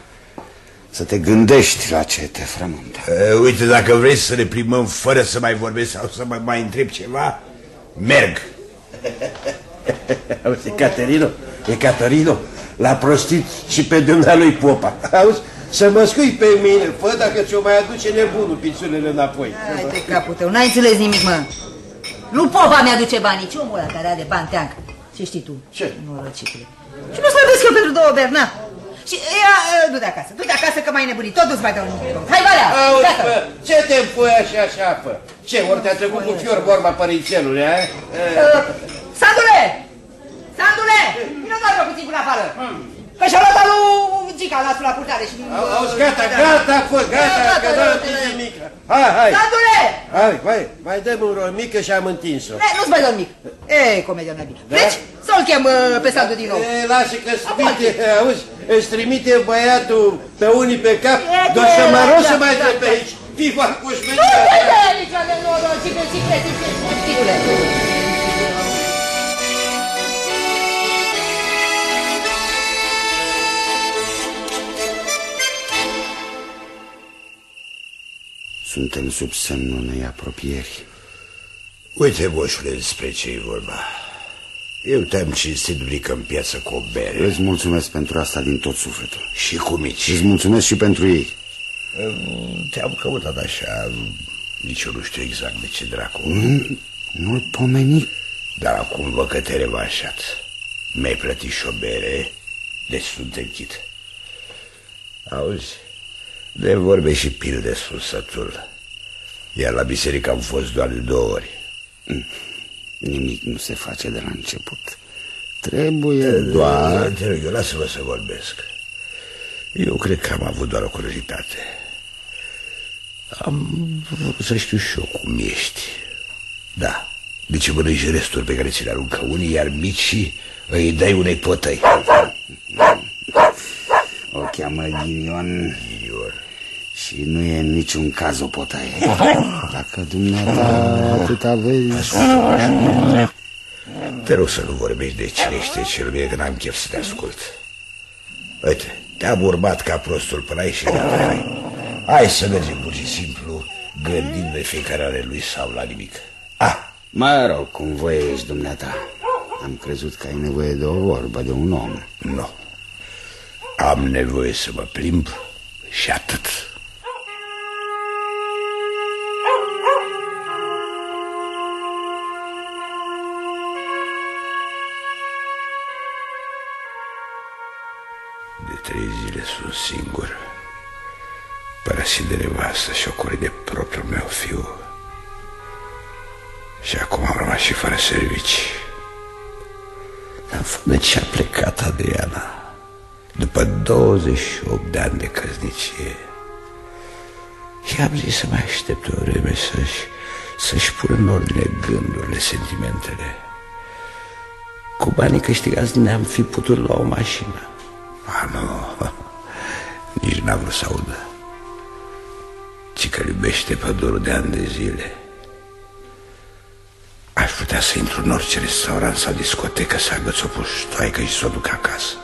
S3: Să te gândești la ce te frământă
S2: Uh, uite, dacă vrei să ne primăm fără să mai vorbesc sau să mă mai întreb ceva, merg.
S4: Auzi, Caterino, e Caterino, l-a prostit și pe dumnealui Popa. Auzi, să mă scui pe mine, fă dacă ți-o mai aduce nebunul pițulele înapoi.
S8: Hai de capul tău, n-ai înțeles nimic, mă. Nu popa mi-aduce banii, ci omul ăla care are bani teanc. Ce știi tu?
S4: Ce?
S8: Norocicule. Și nu slăbesc eu pentru două beri, na. Și ia, ă, du-te acasă, du-te acasă că mai nebunit, tot nu-ți mai dau nimic. Hai, Valea,
S4: Auzi,
S8: gata.
S4: bă, ce te pui așa, așa, fă? Ce, ori te-a trecut cu fior vorba părințelului, a?
S8: Uh, Sandule! Sandule! Vino doar puțin până afară. Că și-a luat alu Gica nasul la purtare și...
S4: Au- Auzi, gata, gata, fă, gata,
S8: Gata,
S4: că
S8: gata,
S4: n-am
S8: gata.
S4: nimic. Hai, hai,
S8: Sandule!
S4: hai, hai, mai dăm un rol mică și am întins-o.
S8: Ne, nu-ți mai dau nimic. E, comedia mea bine. Pleci sau-l chem uh, pe Sandu din nou?
S4: E, lasă că trimite, auzi, îți trimite băiatul pe unii pe cap,
S8: E,
S4: doar să mă
S8: e,
S4: rog
S8: da,
S4: să mai
S8: da,
S4: trec pe
S8: da.
S4: aici. Viva cu
S8: Nu
S4: șmenia!
S8: vede nici de norocică, cicletice, știule.
S3: Suntem sub semnul unei apropieri
S2: Uite, boșule, despre ce e vorba. Eu te-am cinstit duminică în piață cu o bere.
S3: Îți mulțumesc pentru asta din tot sufletul
S2: Și cu mici.
S3: Îți mulțumesc și pentru ei
S2: Te-am căutat așa, nici eu nu știu exact de ce dracu.
S3: Nu- Nu-l pomeni
S2: Dar acum văd că te-ai revanșat. Mi-ai plătit și o bere, deci sunt te închid. Auzi, de vorbe și pil de sfânsătul. Iar la biserică am fost doar de două ori.
S3: Nimic nu se face de la început Trebuie doar
S2: Te rog, eu lasă-mă să vorbesc. Eu cred că am avut doar o curiozitate. Am vrut să știu și eu cum ești. Da, de ce mănânci resturi pe care ți le aruncă unii, iar micii îi dai unei potăi.
S3: O cheamă Ghinion și nu e în niciun caz o potaie. Dacă dumneata atât aveți...
S2: Te rog să nu vorbești de cine este cel bine, că n-am chef să te ascult. Uite, te-am urmat ca prostul până aici și gata, hai. Hai să mergem pur și simplu, gândind de fiecare ale lui sau la nimic. Ah,
S3: Mă rog, cum voiești dumneata. Am crezut că ai nevoie de o vorbă, de un om.
S2: nu. Am nevoie să mă plimb și atât. Trei zile sunt singur, părăsit de nevastă și ocolit de propriul meu fiu. Și acum am rămas și fără servici. Dar de ce a plecat Adriana? După 28 de ani de căsnicie. I-am zis să mai aștepte o vreme să-și să-și pună în ordine gândurile, sentimentele. Cu banii câștigați ne-am fi putut lua o mașină. A, nu, nici n-a vrut să audă. Ci că iubește pădurul de ani de zile. Aș putea să intru în orice restaurant sau discotecă să agăț o puștoaică și să o duc acasă.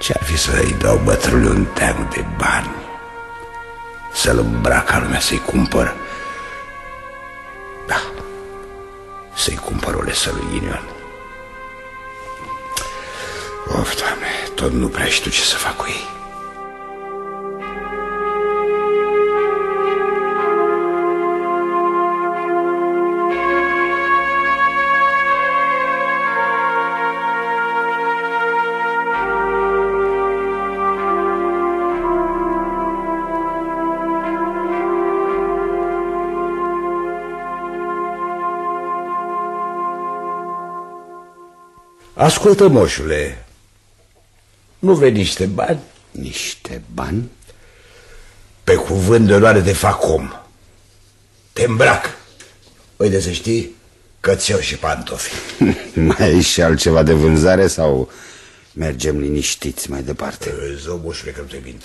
S2: Ce-ar fi să-i dau bătrânului un teanc de bani? Să-l îmbrac ca lumea să-i cumpăr? Da, să-i cumpăr o lesă lui Ghinion. Of, Doamne, tot nu prea știu ce să fac cu ei. Ascultă, moșule, nu vrei niște bani?
S3: Niște bani?
S2: Pe cuvânt de onoare te fac om. Te îmbrac. Uite să știi că ți și pantofi.
S3: Mai e și altceva de vânzare sau mergem liniștiți mai departe?
S2: Zău, moșule, că nu te mint.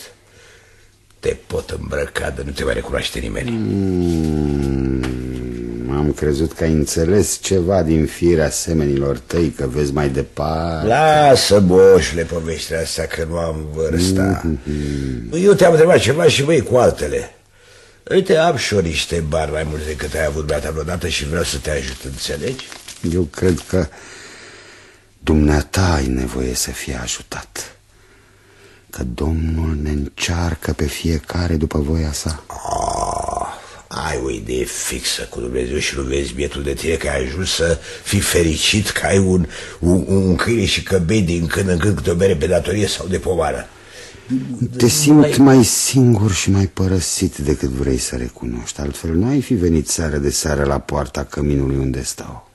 S2: Te pot îmbrăca de nu te mai recunoaște nimeni.
S3: Mm, am crezut că ai înțeles ceva din firea semenilor tăi, că vezi mai departe.
S2: Lasă, moșule, povestea asta că nu am vârsta. Eu te-am întrebat ceva și voi cu altele. Uite, am și eu niște bani mai mulți decât ai avut beata vreodată și vreau să te ajut, înțelegi?
S3: Eu cred că dumneata ai nevoie să fie ajutat. Că Domnul ne încearcă pe fiecare după voia sa.
S2: Oh, ai o idee fixă cu Dumnezeu și nu vezi bietul de tine că ai ajuns să fii fericit că ai un, un, un câine și că bei din când în când câte o bere pe datorie sau de povară.
S3: Te simt mai singur și mai părăsit decât vrei să recunoști. Altfel nu ai fi venit seară de seară la poarta căminului unde stau.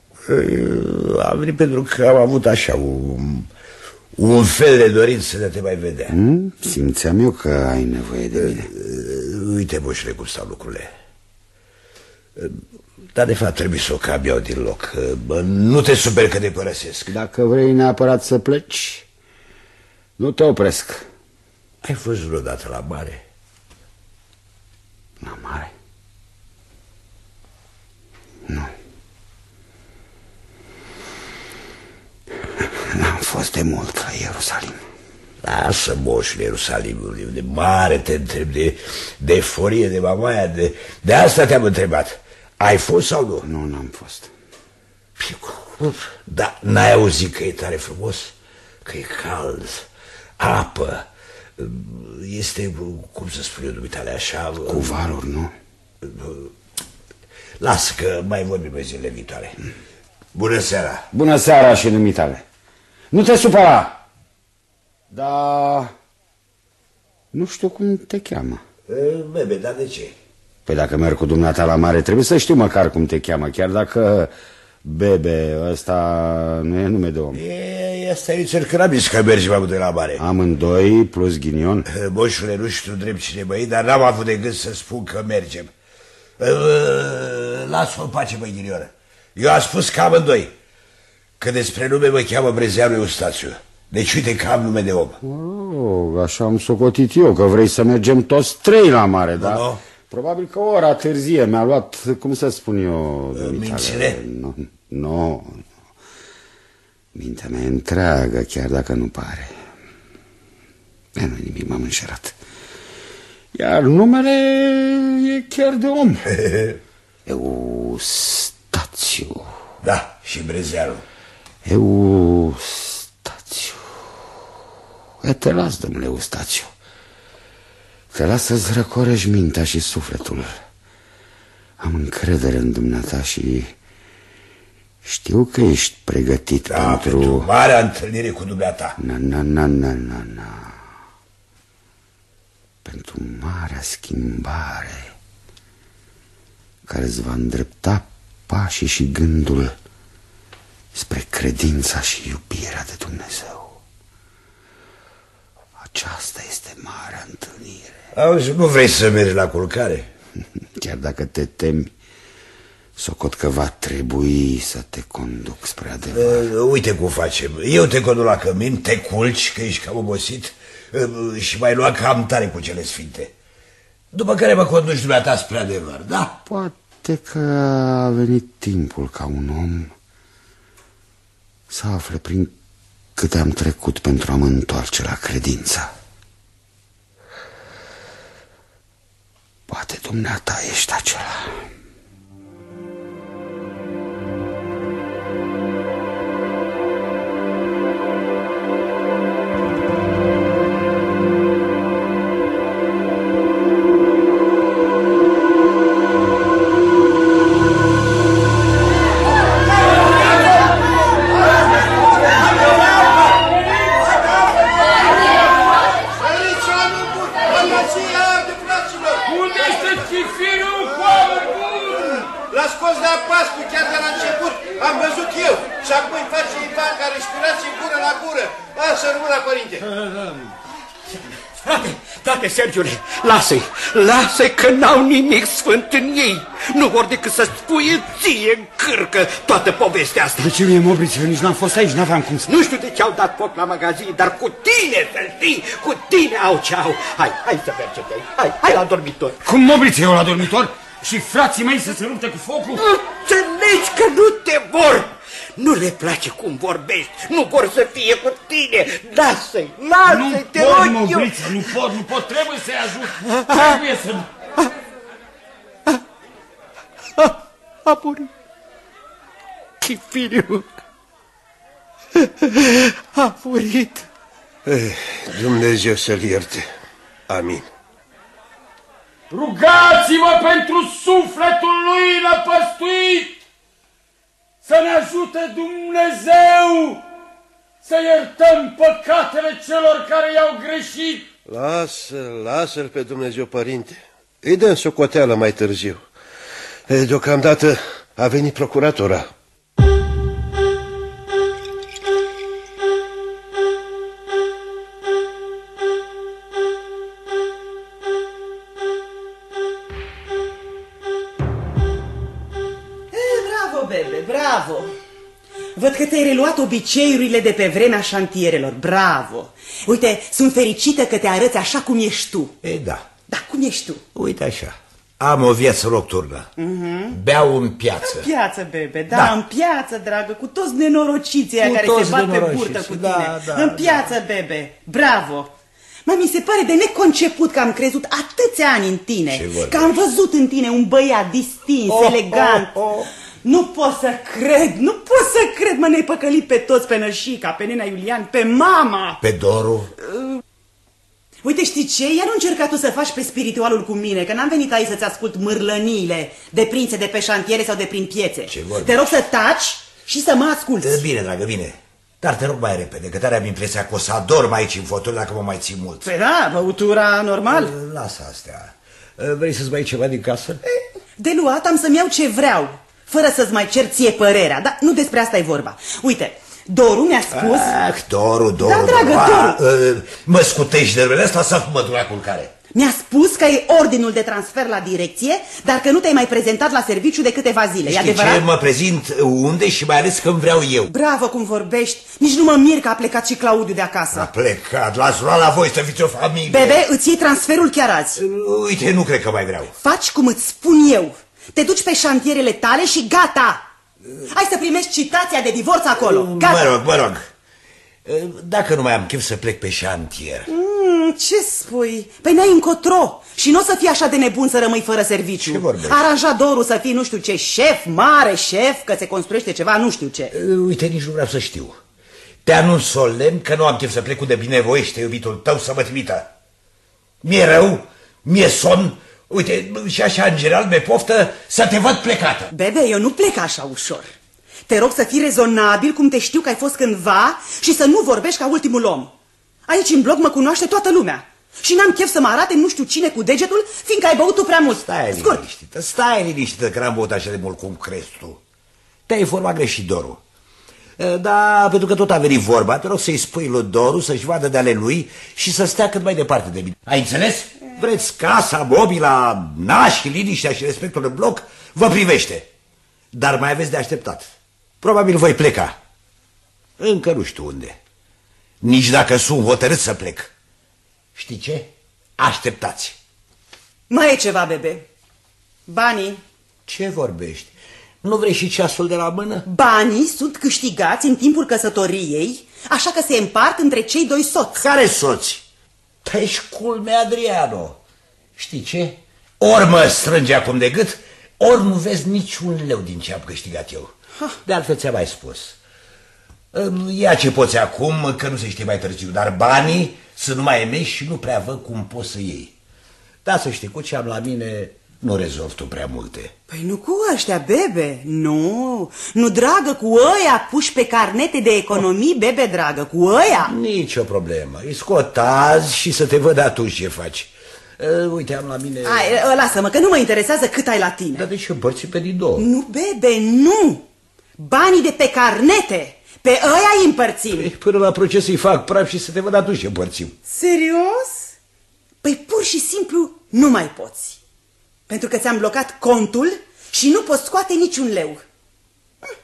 S2: Am venit pentru că am avut așa un, un fel de dorință de a te mai vedea.
S3: Hmm? Simțeam eu că ai nevoie de mine.
S2: Uite, moșule, cum stau lucrurile. Dar de fapt trebuie să o cam iau din loc. Bă, nu te super că te părăsesc.
S3: Dacă vrei neapărat să pleci, nu te opresc.
S2: Ai fost vreodată la mare?
S3: La mare? Nu. N-am fost de mult la Ierusalim.
S2: Lasă, moșule, Ierusalimul, de mare te întreb, de, de forie, de mamaia, de, de asta te-am întrebat. Ai fost sau nu?
S3: Nu, n-am fost.
S2: Da, n-ai auzit că e tare frumos? Că e cald, apă, este, cum să spun eu, dumitale, așa...
S3: Cu valuri, nu?
S2: Lasă că mai vorbim zilele viitoare. Bună seara!
S3: Bună seara și numitale. Nu te supăra! Da... Nu știu cum te cheamă.
S2: Bebe, dar de ce?
S3: Păi dacă merg cu dumneata la mare, trebuie să știu măcar cum te cheamă, chiar dacă Bebe, ăsta nu e nume de om.
S2: E, asta e țărcărabiți că mergi mai de la mare.
S3: Amândoi plus ghinion.
S2: Boșule, nu știu drept cine băi, dar n-am avut de gând să spun că mergem. Las-o în pace, băi, ghinion. Eu am spus că amândoi. Că despre nume mă cheamă Brezeanu Eustațiu. Deci uite că am nume de om.
S3: Oh, așa am socotit eu, că vrei să mergem toți trei la mare, da?
S2: No.
S3: Probabil că ora târzie mi-a luat, cum să spun eu...
S2: Mințile?
S3: Nu, nu. Mintea mea e întreagă, chiar dacă nu pare. E, nu nimic, m-am înșerat. Iar numele e chiar de om. Eustațiu.
S2: Da, și Brezeanu.
S3: Eustațiu. E, te las, domnule Eustațiu. Te las să-ți răcorești mintea și sufletul. Am încredere în dumneata și știu că ești pregătit
S2: da,
S3: pentru...
S2: pentru marea întâlnire cu dumneata.
S3: Na, na, na, na, na, na. Pentru marea schimbare care îți va îndrepta pașii și gândul spre credința și iubirea de Dumnezeu. Aceasta este marea întâlnire.
S2: Auzi, nu vrei să mergi la culcare?
S3: Chiar dacă te temi, socot că va trebui să te conduc spre adevăr.
S2: Uh, uite cum facem. Eu te conduc la cămin, te culci, că ești cam obosit, uh, și mai lua cam tare cu cele sfinte. După care mă conduci dumneata spre adevăr, da?
S3: Poate că a venit timpul ca un om să afle prin câte am trecut pentru a mă întoarce la credință. Poate dumneata ești acela.
S7: Frate, frate, Sergiule, lasă-i, lasă-i că n-au nimic sfânt în ei. Nu vor decât să spui ție în cârcă toată povestea asta.
S3: De ce mie, Mobriță, nici n-am fost aici, n-aveam cum să...
S7: Nu știu de ce au dat foc la magazin, dar cu tine, să știi, cu tine au ce au. Hai, hai să mergem de aici, hai, hai la dormitor.
S3: Cum, Mobriță, eu la dormitor? Și frații mei să se lupte cu focul?
S7: Nu înțelegi că nu te vor. Nu le place cum vorbești, nu vor să fie cu tine. Lasă-i, lasă-i, te
S3: pot,
S7: rog eu.
S3: Mobriță, nu pot, nu pot, trebuie să-i ajut. Trebuie să...
S7: A murit. Chifiriu. A murit.
S4: Eh, Dumnezeu să-l ierte. Amin.
S10: Rugați-vă pentru sufletul lui năpăstuit să ne ajute Dumnezeu să iertăm păcatele celor care i-au greșit.
S4: Lasă, lasă-l pe Dumnezeu, părinte. Îi dăm socoteală mai târziu. Eh, Deocamdată a venit procuratora.
S9: Văd că te-ai reluat obiceiurile de pe vremea șantierelor, bravo! Uite, sunt fericită că te arăți așa cum ești tu.
S2: E, da.
S9: Da, cum ești tu?
S2: Uite așa. Am o viață nocturnă.
S9: Mhm.
S2: Beau în piață.
S9: În piață, Bebe, da,
S2: Da.
S9: în piață, dragă, cu toți nenorociții aia
S2: Cu
S9: care
S2: toți
S9: se bat pe
S2: nenorociți,
S9: burtă cu
S2: da,
S9: tine.
S2: da,
S9: în
S2: da.
S9: piață, Bebe, bravo! Mă, mi se pare de neconceput că am crezut atâția ani în tine,
S2: Ce vorbești?
S9: că am văzut în tine un băiat distins,
S2: Oh,
S9: elegant.
S2: oh, oh.
S9: Nu pot să cred, nu pot să cred, mă, ne-ai păcălit pe toți, pe Nășica, pe Nena Iulian, pe mama.
S2: Pe Doru.
S9: Uite, știi ce? Ia nu încerca tu să faci pe spiritualul cu mine, că n-am venit aici să-ți ascult mârlăniile de prințe de pe șantiere sau de prin piețe.
S2: Ce vorbești?
S9: Te rog să taci și să mă asculți.
S2: E, Bine, dragă, bine. Dar te rog mai repede, că tare am impresia că o să adorm aici în fotol dacă mă mai ții mult.
S9: Păi da, băutura normal.
S2: Lasă astea. Vrei să-ți mai iei ceva din casă?
S9: De luat am să-mi iau ce vreau. Fără să-ți mai cer ție părerea, dar nu despre asta e vorba. Uite, Doru mi-a spus...
S2: Ah, Doru, Doru,
S9: Da, dragă,
S2: Doru. Ah,
S9: Doru.
S2: uh, Mă scutești de râvele asta sau mă duc la culcare?
S9: Mi-a spus că e ordinul de transfer la direcție, dar că nu te-ai mai prezentat la serviciu de câteva zile. E
S2: Știi
S9: adevărat?
S2: ce? Mă prezint unde și mai ales când vreau eu.
S9: Bravo cum vorbești. Nici nu mă mir că a plecat și Claudiu de acasă.
S2: A plecat, l-ați luat la voi să fiți o familie.
S9: Bebe, îți iei transferul chiar azi.
S2: Uite, nu cred că mai vreau.
S9: Faci cum îți spun eu. Te duci pe șantierele tale și gata. Hai să primești citația de divorț acolo. Gata.
S2: Mă rog, mă rog. Dacă nu mai am chef să plec pe șantier.
S9: Mm, ce spui? Păi n-ai încotro și nu o să fii așa de nebun să rămâi fără serviciu.
S2: Ce vorbești?
S9: Aranja Doru să fii nu știu ce șef, mare șef, că se construiește ceva, nu știu ce.
S2: Uite, nici nu vreau să știu. Te anunț solemn că nu am chef să plec cu de binevoiește iubitul tău să mă trimită. Mi-e rău, mi-e somn, uite, și așa în general mi-e poftă să te văd plecată.
S9: Bebe, eu nu plec așa ușor. Te rog să fii rezonabil cum te știu că ai fost cândva și să nu vorbești ca ultimul om. Aici în blog mă cunoaște toată lumea. Și n-am chef să mă arate nu știu cine cu degetul, fiindcă ai băut tu prea mult.
S2: Stai
S9: Scurt.
S2: liniștită, stai liniștită că n-am băut așa de mult cum crezi tu. Te-ai informat greșit, Doru. Da, pentru că tot a venit vorba, te rog să-i spui lui Doru să-și vadă de ale lui și să stea cât mai departe de mine. Ai înțeles? Vreți casa, mobila, nașii, liniștea și respectul în bloc? Vă privește. Dar mai aveți de așteptat. Probabil voi pleca. Încă nu știu unde. Nici dacă sunt hotărât să plec. Știi ce? Așteptați.
S9: Mai e ceva, bebe. Banii.
S2: Ce vorbești? Nu vrei și ceasul de la mână?
S9: Banii sunt câștigați în timpul căsătoriei, așa că se împart între cei doi soți.
S2: Care soți? Tu ești culmea, Adriano. Știi ce? Ori mă strânge acum de gât, ori nu vezi niciun leu din ce am câștigat eu. De altfel ți-am mai spus. Ia ce poți acum, că nu se știe mai târziu, dar banii sunt numai ai meși și nu prea văd cum poți să iei. Da, să știi, cu ce am la mine nu rezolv tu prea multe.
S9: Păi nu cu ăștia, bebe, nu, nu dragă, cu ăia puși pe carnete de economii, bebe dragă, cu ăia.
S2: Nici o problemă, îi scot azi și să te văd atunci ce faci. Uh, uite, am la mine...
S9: Hai, ă, lasă-mă, că nu mă interesează cât ai la tine.
S2: Dar de ce împărți pe din două?
S9: Nu, bebe, nu! Banii de pe carnete, pe ăia îi împărțim.
S2: Păi, Până la proces îi fac praf și să te văd atunci ce împărțim.
S9: Serios? Păi pur și simplu nu mai poți. Pentru că ți-am blocat contul și nu poți scoate niciun leu.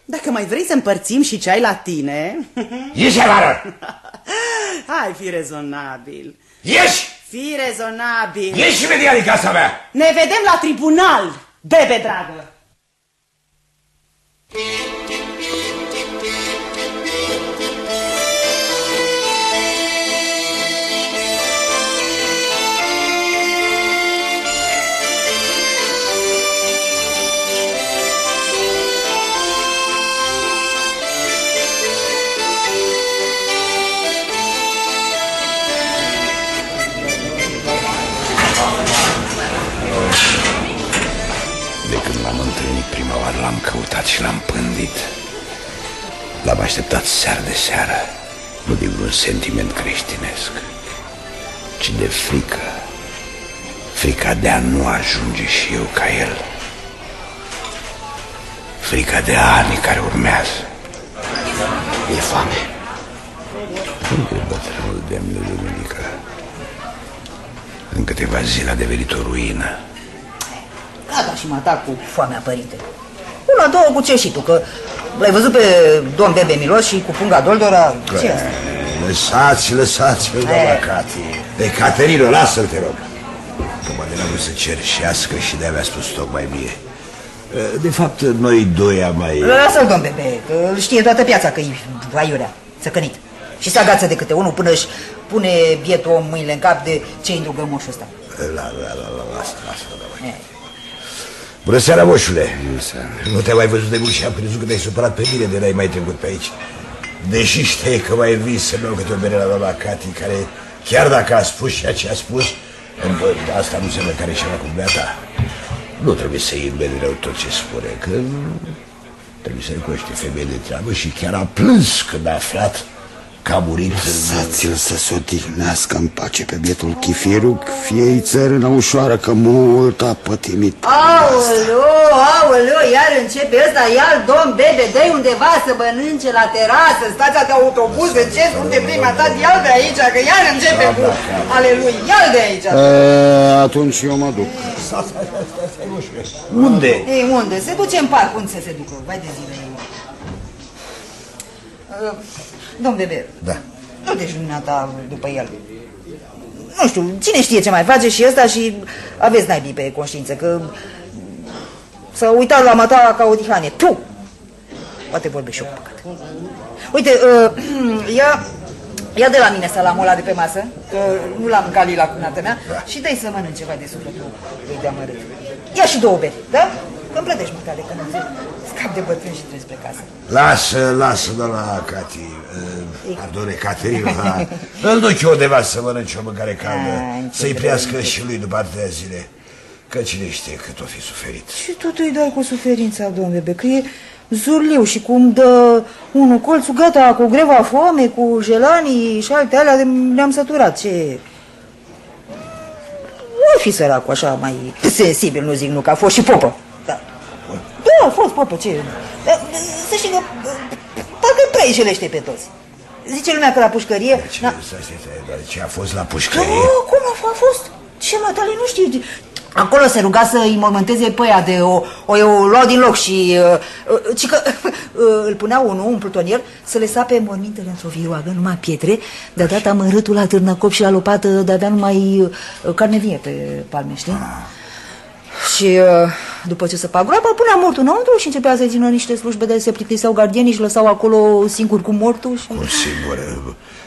S9: Dacă mai vrei să împărțim și ce ai la tine...
S2: Ieși afară!
S9: Hai, fi rezonabil.
S2: Ieși!
S9: Fii rezonabil.
S2: Ieși imediat din casa mea!
S9: Ne vedem la tribunal, bebe dragă.
S2: De când l-am întâlnit prima oară, l-am căutat și l-am pândit. L-am așteptat seară de seară, nu din vreun sentiment creștinesc, ci de frică. Frica de a nu ajunge și eu ca el. Frica de anii care urmează. E foame. Unde e bătrânul demn de duminică? În câteva zile a devenit o ruină.
S8: Gata și mă atac cu foamea, părinte. Una, două cu ceșitul, că l-ai văzut pe domn Bebe Milos și cu punga Doldora. Ce e asta?
S2: Lăsați, lăsați-l, doamna
S8: Eh.
S2: Cati. De Caterino, lasă-l, te rog. Că poate n-a vrut să cerșească și de-aia mi-a spus tocmai mie. De fapt, noi doi am mai...
S8: Lasă-l, domn Bebe, că îl știe toată piața că e vaiurea, săcănit. Și se agață de câte unul până își pune bietul om mâinile în cap de ce îi moșul ăsta.
S2: La, la, la, la, lasă, lasă, lasă. Bună seara, moșule. Bună seara. Nu te-am mai văzut de mult și am crezut că te-ai supărat pe mine de n-ai mai trecut pe aici. Deși știi că mai vii să beau câte o bere la doamna Cati, care, chiar dacă a spus ceea ce a spus, în- asta nu înseamnă că are ceva cu beata. Nu trebuie să iei bine rău tot ce spune, că trebuie să recunoște femeie de treabă și chiar a plâns când a aflat că a murit
S3: Lăsați-l să se odihnească în pace pe bietul chifiruc, fie-i țărână ușoară că mult a pătimit.
S8: Aoleu, aoleu, iar începe ăsta, ia domn bebe, dă undeva să mănânce la terasă, stația de autobuz, de ce unde prima ta, ia de aici, că iar începe cu aleluia, ia de aici.
S3: E, atunci eu mă duc.
S2: Unde?
S8: Ei, unde? Se duce în parc, unde să se ducă? Vai de zile. Uh, Domn bebe,
S2: Da.
S8: nu te dumneata după el. Nu știu, cine știe ce mai face și ăsta și aveți naibii pe conștiință, că s-a uitat la mata ca o tihanie. Tu! Poate vorbe și eu cu păcat. Uite, uh, ia, ia de la mine salamul ăla de pe masă, că nu l-am mâncat la cunată mea, și dai să mănânci ceva de sufletul lui de amărât. Ia și două beri, da? Că-mi plătești mâncare, că nu scap de bătrân și trebuie spre casă.
S2: Lasă, lasă de la Cati. Uh, Pardone, Caterina. da. Îl duc eu undeva să mănânce o mâncare caldă. Să-i prească și lui după atâtea zile. Că cine știe cât o fi suferit.
S8: Și tu îi dai cu suferința, domn bebe, că e zurliu și cum dă unul colțul, gata, cu greva foame, cu jelanii și alte alea, de- ne-am săturat. Ce... Nu fi săracul așa mai sensibil, nu zic nu, că a fost și popă. Da, da a fost popă, ce... Da, Să știi că parcă prea îi jelește pe toți. Zice lumea că la pușcărie...
S2: Ce,
S8: na-
S2: stai, stai, stai, dar ce a fost la
S8: Da,
S2: pușcărie?
S8: cum a, f- a fost? Ce matale nu știi? Acolo se ruga să îi mormânteze pe ea de o, o, o luau din loc și uh, uh, ci că uh, îl punea unul, un plutonier, să le sape mormintele într-o viroagă, numai pietre, de data mărâtul la târnăcop și la lopată de avea numai uh, carne vie pe palme, știi? Și uh, după ce se pagroapa, punea mortul înăuntru și începea să-i țină niște slujbe de se plictiseau gardienii și lăsau acolo singur cu mortul și...
S2: Cum singur,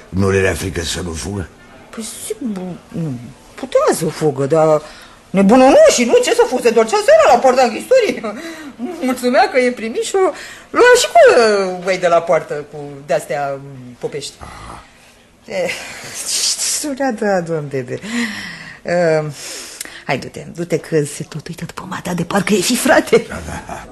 S2: nu le era frică să nu fugă?
S8: Păi sigur, nu, putea să fugă, dar nebunul nu și nu, ce să fuze, doar ce seara la poarta închisorii. Mulțumea că e primit și o lua și cu băi de la poartă cu de-astea popești. Eh, Surea, da, domn bebe. Uh, hai, du-te, du-te că se tot uită după mata de parcă e fi frate. Da, da.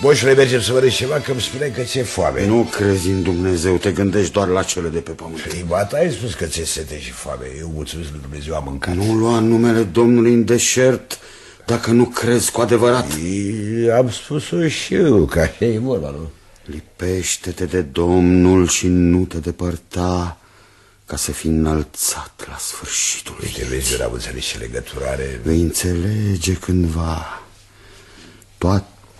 S2: Boșule, mergem să mănânci ceva, că îmi spune că ți-e foame.
S3: Nu crezi în Dumnezeu, te gândești doar la cele de pe pământ.
S2: Prima ta ai spus că ți-e sete și foame. Eu mulțumesc lui Dumnezeu, am mâncat.
S3: Nu lua numele Domnului în deșert dacă nu crezi cu adevărat.
S2: Ei, Am spus-o și eu, că așa e vorba, nu?
S3: Lipește-te de Domnul și nu te depărta ca să fii înălțat la sfârșitul
S2: Uite, vezi, eu n-am înțeles ce legătură are.
S3: Vei înțelege cândva.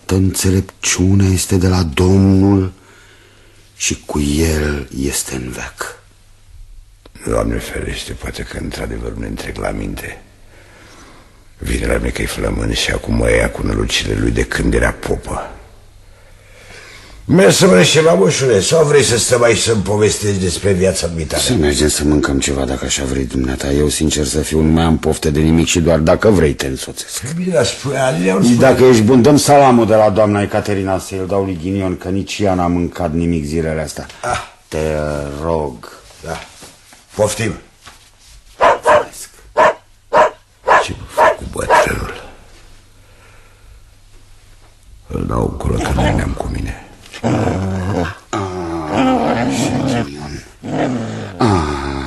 S3: Toată înțelepciunea este de la Domnul și cu El este în veac.
S2: Doamne ferește, poate că într-adevăr nu întreg la minte. Vine la mine că-i flămând și acum mă ia cu nălucile lui de când era popă. Mergi să mănânci ceva, moșule, sau vrei să stăm aici să-mi povestești despre viața dumitare?
S3: Să mergem să mâncăm ceva dacă așa vrei dumneata. Eu, sincer să fiu, nu mai am poftă de nimic și doar dacă vrei te însoțesc.
S2: Bine, dar spune, Alia, spune.
S3: Dacă ești bun, dăm salamul de la doamna Ecaterina să-i dau lui Ghinion, că nici ea n-a mâncat nimic zilele astea.
S2: Ah.
S3: Te rog.
S2: Da, poftim. Ce mă fac cu bătrânul? Îl dau încolo că nu ne-am cu mine.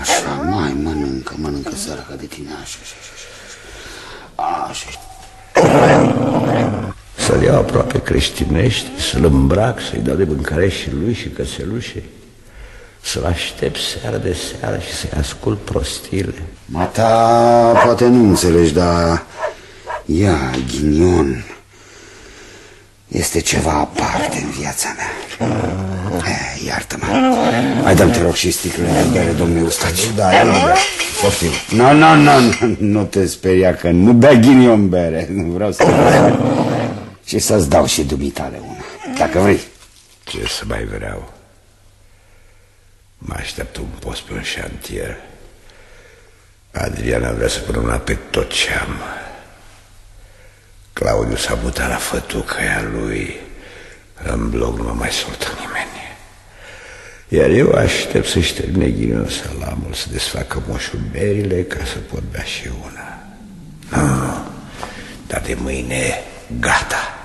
S3: Așa, mai mănâncă, mănâncă săraca de tine, așa, așa, așa, așa. Așa.
S2: Să-l iau aproape creștinești, să-l îmbrac, să-i dau de mâncare și lui și cățelușe. Să-l aștept seara de seară și să-i ascult prostile.
S3: Mata, poate nu înțelegi, dar ea, ghinion, este ceva aparte în viața mea. Eh, Iartă-mă. Hai, dăm te rog și sticlele de bere, domnule Ustaci.
S2: Da, eu nu bea. Poftim.
S3: Nu, nu, nu, nu, nu te speria că nu bea ghinion bere. Nu vreau să... și să-ți dau și dumitale una, dacă vrei.
S2: Ce să mai vreau? Mă așteaptă un post pe un șantier. Adriana vrea să pună una pe tot ce am. Claudiu s-a mutat la fătucă aia lui. În blog nu mă mai soltă nimeni. Iar eu aștept să-și termine ghinion salamul, să desfacă moșul berile ca să pot bea și una. Nu, dar de mâine gata.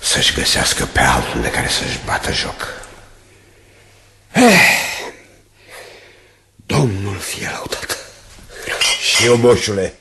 S2: Să-și găsească pe altul de care să-și bată joc.
S3: Eh, Domnul fie laudat.
S2: Și eu, moșule,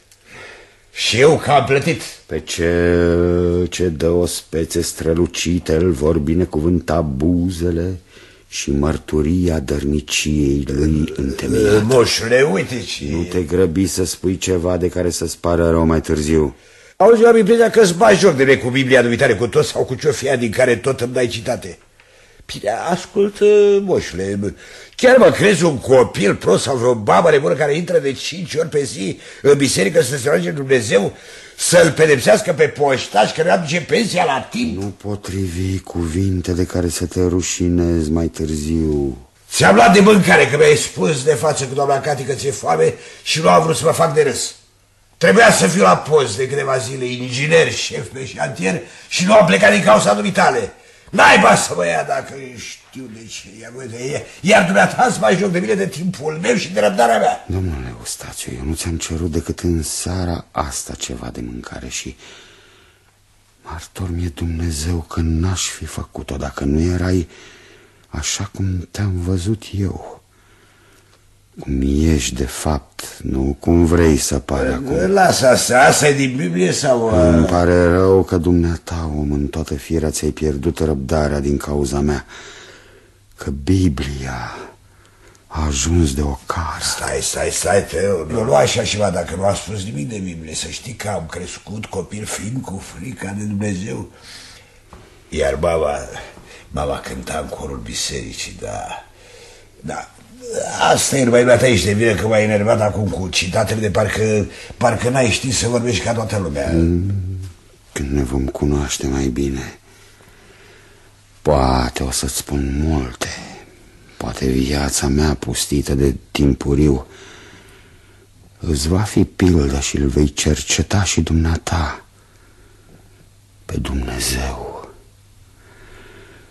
S2: și eu că am plătit.
S3: Pe ce ce dă o spețe strălucite îl vor binecuvânta buzele și mărturia dărniciei lui întemeiată.
S2: Moșule, uite ce...
S3: Nu te grăbi să spui ceva de care să-ți pară rău mai târziu.
S2: Auzi, eu am impresia că îți bagi joc de mine cu Biblia dumitare cu tot sau cu ciofia din care tot îmi dai citate. Bine, ascultă, moșule, chiar mă crezi un copil prost sau vreo babă nebună care intră de cinci ori pe zi în biserică să se roage Dumnezeu să-l pedepsească pe poștaș care aduce pensia la timp?
S3: Nu potrivi cuvinte de care să te rușinezi mai târziu.
S2: Ți-am luat de mâncare că mi-ai spus de față cu doamna Cati că ți-e foame și nu am vrut să mă fac de râs. Trebuia să fiu la post de câteva zile, inginer, șef pe șantier și nu am plecat din cauza dumitale. N-ai să mă ia dacă știu de ce. Iar, uite, iar dumneata să mai joc de mine de timpul meu și de răbdarea mea.
S3: Domnule Eustațiu, eu nu ți-am cerut decât în seara asta ceva de mâncare și... Martor mi-e Dumnezeu că n-aș fi făcut-o dacă nu erai așa cum te-am văzut eu. Cum ești de fapt, nu cum vrei să pari acum.
S2: Lasă asta, asta e din Biblie sau...
S3: Îmi pare rău că dumneata, om, în toată firea ți-ai pierdut răbdarea din cauza mea. Că Biblia a ajuns de o cară.
S2: Stai, stai, stai, Teo, nu lua așa ceva dacă nu a spus nimic de Biblie. Să știi că am crescut copil fiind cu frica de Dumnezeu. Iar mama, mama cânta în corul bisericii, da, da, Asta e mai ta ești de vină că m-ai enervat acum cu citatele de parcă, parcă n-ai ști să vorbești ca toată lumea. Mm,
S3: când ne vom cunoaște mai bine, poate o să-ți spun multe. Poate viața mea pustită de timpuriu îți va fi pildă și îl vei cerceta și dumneata pe Dumnezeu.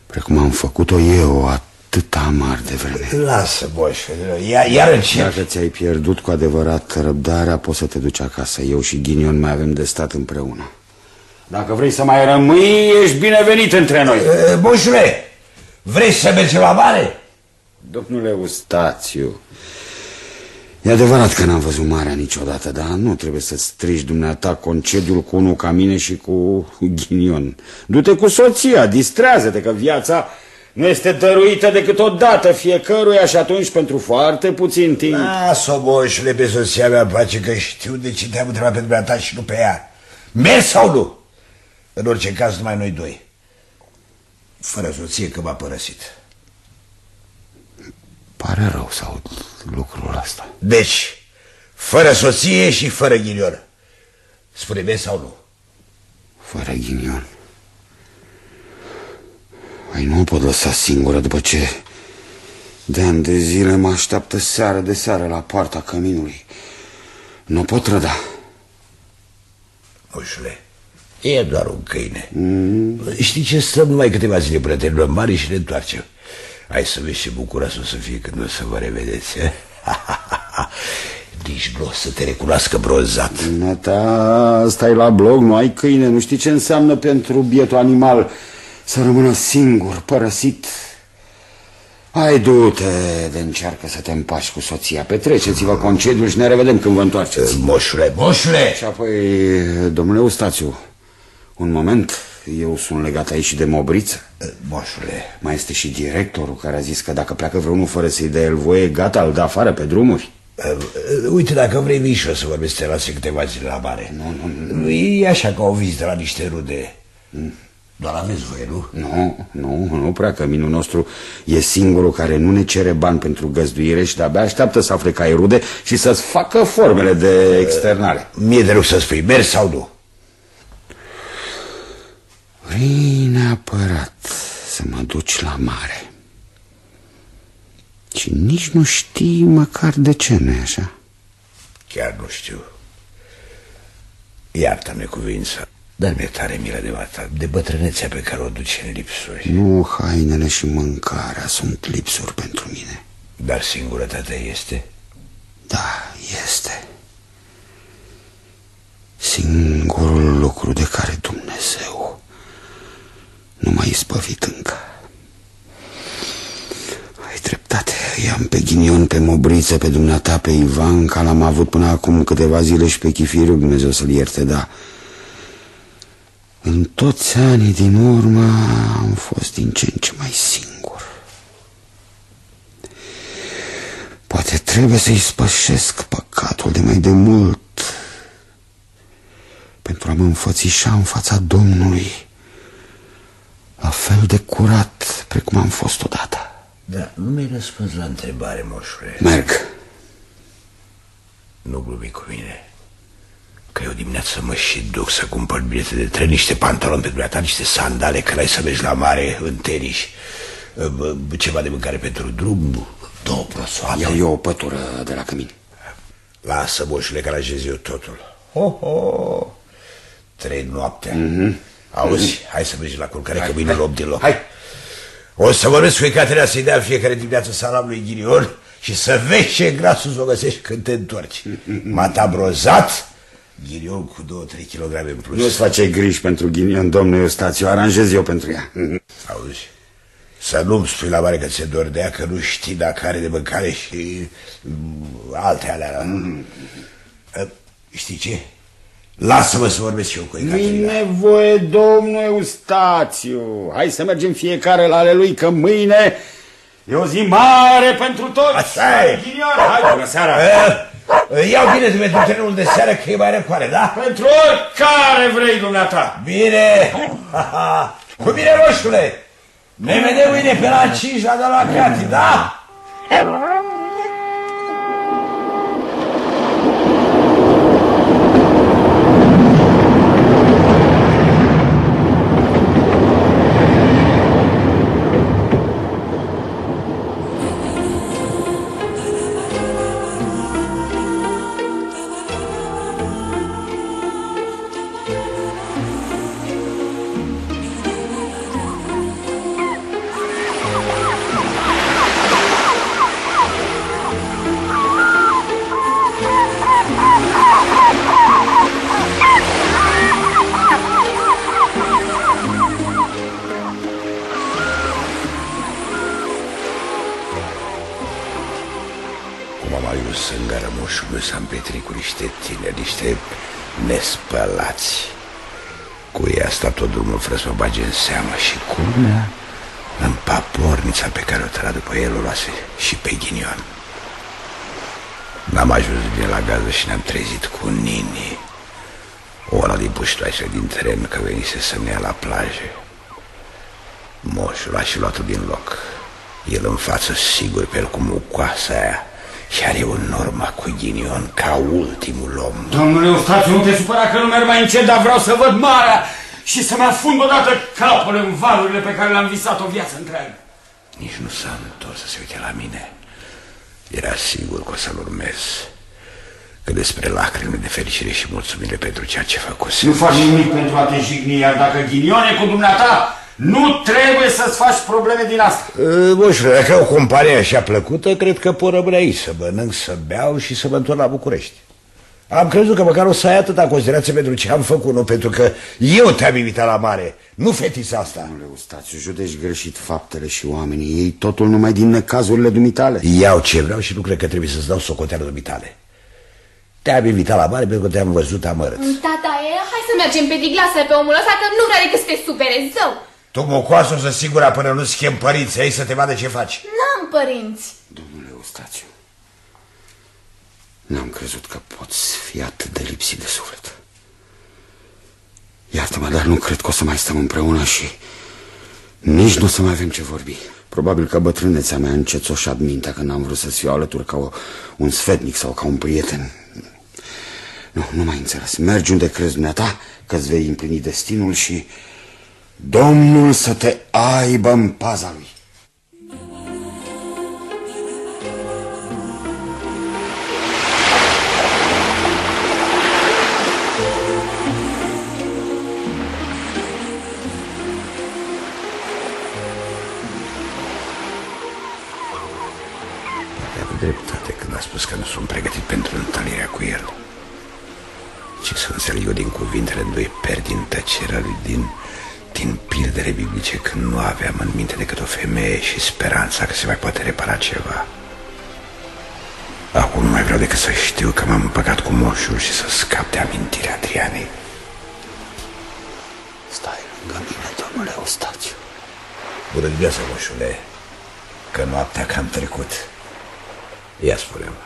S3: Precum am făcut-o eu atunci atât amar de vreme.
S2: Lasă, boș, iar, iar încep.
S3: Dacă ți-ai pierdut cu adevărat răbdarea, poți să te duci acasă. Eu și Ghinion mai avem de stat împreună. Dacă vrei să mai rămâi, ești binevenit între noi.
S2: Boșule, vrei să mergem la mare?
S3: Domnule Ustațiu, e adevărat că n-am văzut marea niciodată, dar nu trebuie să strigi dumneata concediul cu unul ca mine și cu Ghinion. Du-te cu soția, distrează-te, că viața nu este dăruită decât o dată fiecăruia și atunci pentru foarte puțin timp.
S2: Las-o, moșule, pe soția mea pace că știu de ce te-am întrebat pe dumneata și nu pe ea. Mergi sau nu? În orice caz, numai noi doi. Fără soție că m-a părăsit.
S3: Pare rău să aud lucrul ăsta.
S2: Deci, fără soție și fără ghinion. Spune-mi sau nu?
S3: Fără ghinion. Ai nu o pot lăsa singură după ce de ani de zile mă așteaptă seară de seară la poarta căminului. Nu pot răda.
S2: Moșule, e doar un câine. Mm. Știi ce, stăm numai câteva zile până te luăm mari și ne întoarcem. Hai să vezi ce bucuros o să fie când o să vă revedeți. Nici nu o să te recunoască bronzat.
S3: Nata, stai la blog, nu ai câine, nu știi ce înseamnă pentru bietul animal să rămână singur, părăsit. Hai, du-te de încearcă să te împași cu soția. Petreceți-vă concediul și ne revedem când vă întoarceți.
S2: Moșule, moșule!
S3: Și apoi, domnule Ustațiu, un moment, eu sunt legat aici de mobriță.
S2: Moșule.
S3: Mai este și directorul care a zis că dacă pleacă vreunul fără să-i dea el voie, gata, îl dă afară pe drumuri.
S2: Uite, dacă vrei, vii și o să vorbesc te lase câteva zile la mare. Nu, nu, nu. E așa ca o vizită la niște rude. Mm. Doar aveți voie, nu?
S3: Nu, nu, nu prea, că minul nostru e singurul care nu ne cere bani pentru găzduire și de-abia așteaptă să afle că ai rude și să-ți facă formele de externare.
S2: Mie de rog să spui, mergi sau nu?
S3: Vrei neapărat să mă duci la mare. Și nici nu știi măcar de ce nu așa?
S2: Chiar nu știu. Iartă-ne cuvința. Dar mi-e tare milă de mata, de bătrânețea pe care o duce în lipsuri.
S3: Nu, hainele și mâncarea sunt lipsuri pentru mine.
S2: Dar singurătatea este?
S3: Da, este. Singurul lucru de care Dumnezeu nu m-a izbăvit încă. Ai dreptate, i-am pe ghinion, pe mobriță, pe dumneata, pe Ivan, ca l-am avut până acum câteva zile și pe chifirul, Dumnezeu să-l ierte, da. În toți anii din urmă am fost din ce în ce mai singur. Poate trebuie să-i spășesc păcatul de mai de mult pentru a mă înfățișa în fața Domnului la fel de curat precum am fost odată.
S2: Da, nu mi-ai răspuns la întrebare, moșule.
S3: Merg.
S2: Nu glumi cu mine. Că eu dimineața mă și duc să cumpăr bilete de tren, niște pantaloni pentru dumneata, niște sandale, că ai să mergi la mare în tenis, ceva de mâncare pentru drum, două prosoane.
S3: Iau eu o pătură de la cămin.
S2: Lasă, moșule, că aranjez eu totul. Ho, ho, trei noaptea. Mm -hmm. Auzi, hai să mergi la culcare, hai, că mâine luăm din loc. Hai. O să vorbesc cu Ecateria să-i dea fiecare dimineață salam lui Ghinion și să vezi ce grasul o găsești când te întorci. M-a brozat, Ghinion cu 2-3 kg în plus.
S3: Nu-ți face griji pentru Ghinion, domnule Eustațiu, aranjez eu pentru ea.
S2: Auzi, să nu-mi spui la mare că ți-e dor de ea, că nu știi dacă are de mâncare și mm, alte alea. Mm. Știi ce? Lasă-mă să vorbesc și eu cu Ecaterina.
S3: Nu-i nevoie, domnul Eustațiu. Hai să mergem fiecare la ale lui, că mâine e o zi mare pentru toți.
S2: Așa e.
S3: Hai, bună seara.
S2: Uh, iau bine pentru trenul de seară că e mai răcoare, da?
S3: Pentru oricare vrei, dumneata.
S2: Bine. Cu bine, roșule. Ne vedem mâine pe la 5 la de la Cati, da? fără să mă bage în seamă și culmea în papornița pe care o tăra după el o luase și pe ghinion. N-am ajuns bine la gază și ne-am trezit cu Nini, una din puștoașele din teren că venise să-mi ia la plajă. Moșul a și luat din loc. El în față, sigur, pe el cu mucoasa aia, și are un urma cu ghinion ca ultimul om.
S10: Domnule Eustațiu, nu te supăra că nu merg mai încet, dar vreau să văd marea și să-mi afund odată capul în valurile pe care le-am visat o viață întreagă.
S2: Nici nu s-a întors să se uite la mine. Era sigur că o să-l urmez. Că despre lacrimi de fericire și mulțumire pentru ceea ce făcuse.
S10: Nu faci nimic pentru a te jigni, iar dacă ghinione cu dumneata, nu trebuie să-ți faci probleme din asta.
S2: Boșule, dacă o companie așa plăcută, cred că pot rămâne aici să mănânc, să beau și să mă întorc la București. Am crezut că măcar o să ai atâta considerație pentru ce am făcut, nu pentru că eu te-am invitat la mare, nu fetița asta.
S3: Nu, Eustațiu, judeci greșit faptele și oamenii. Ei totul numai din necazurile dumitale.
S2: Iau ce vreau și nu cred că trebuie să-ți dau socoteală dumitale. Te-am invitat la mare pentru că te-am văzut amărât.
S5: Tata, e, hai să mergem pe diglasă pe omul ăsta, că nu vrea decât să te supere zău.
S2: Tu, mocoasă, o să sigura până nu schem părinții ei să te vadă ce faci.
S5: N-am părinți.
S3: Domnule Eustațiu, N-am crezut că poți fi atât de lipsit de suflet. Iartă-mă, dar nu cred că o să mai stăm împreună și nici nu o să mai avem ce vorbi. Probabil că bătrânețea mea încețoșat mintea când am vrut să-ți fiu alături ca o, un sfetnic sau ca un prieten. Nu, nu mai înțeles. Mergi unde crezi dumneata că-ți vei împlini destinul și Domnul să te aibă în paza lui.
S2: dreptate când a spus că nu sunt pregătit pentru întâlnirea cu el. Ce să înțeleg eu din cuvintele lui Per în tăcerea lui din din pildere biblice, când nu aveam în minte decât o femeie și speranța că se mai poate repara ceva. Acum nu mai vreau decât să știu că m-am împăcat cu moșul și să scap de amintirea Adrianei.
S3: Stai lângă mine, domnule Ostațiu.
S2: Bună dimineața, moșule, că noaptea cam trecut. Ia spune-mă,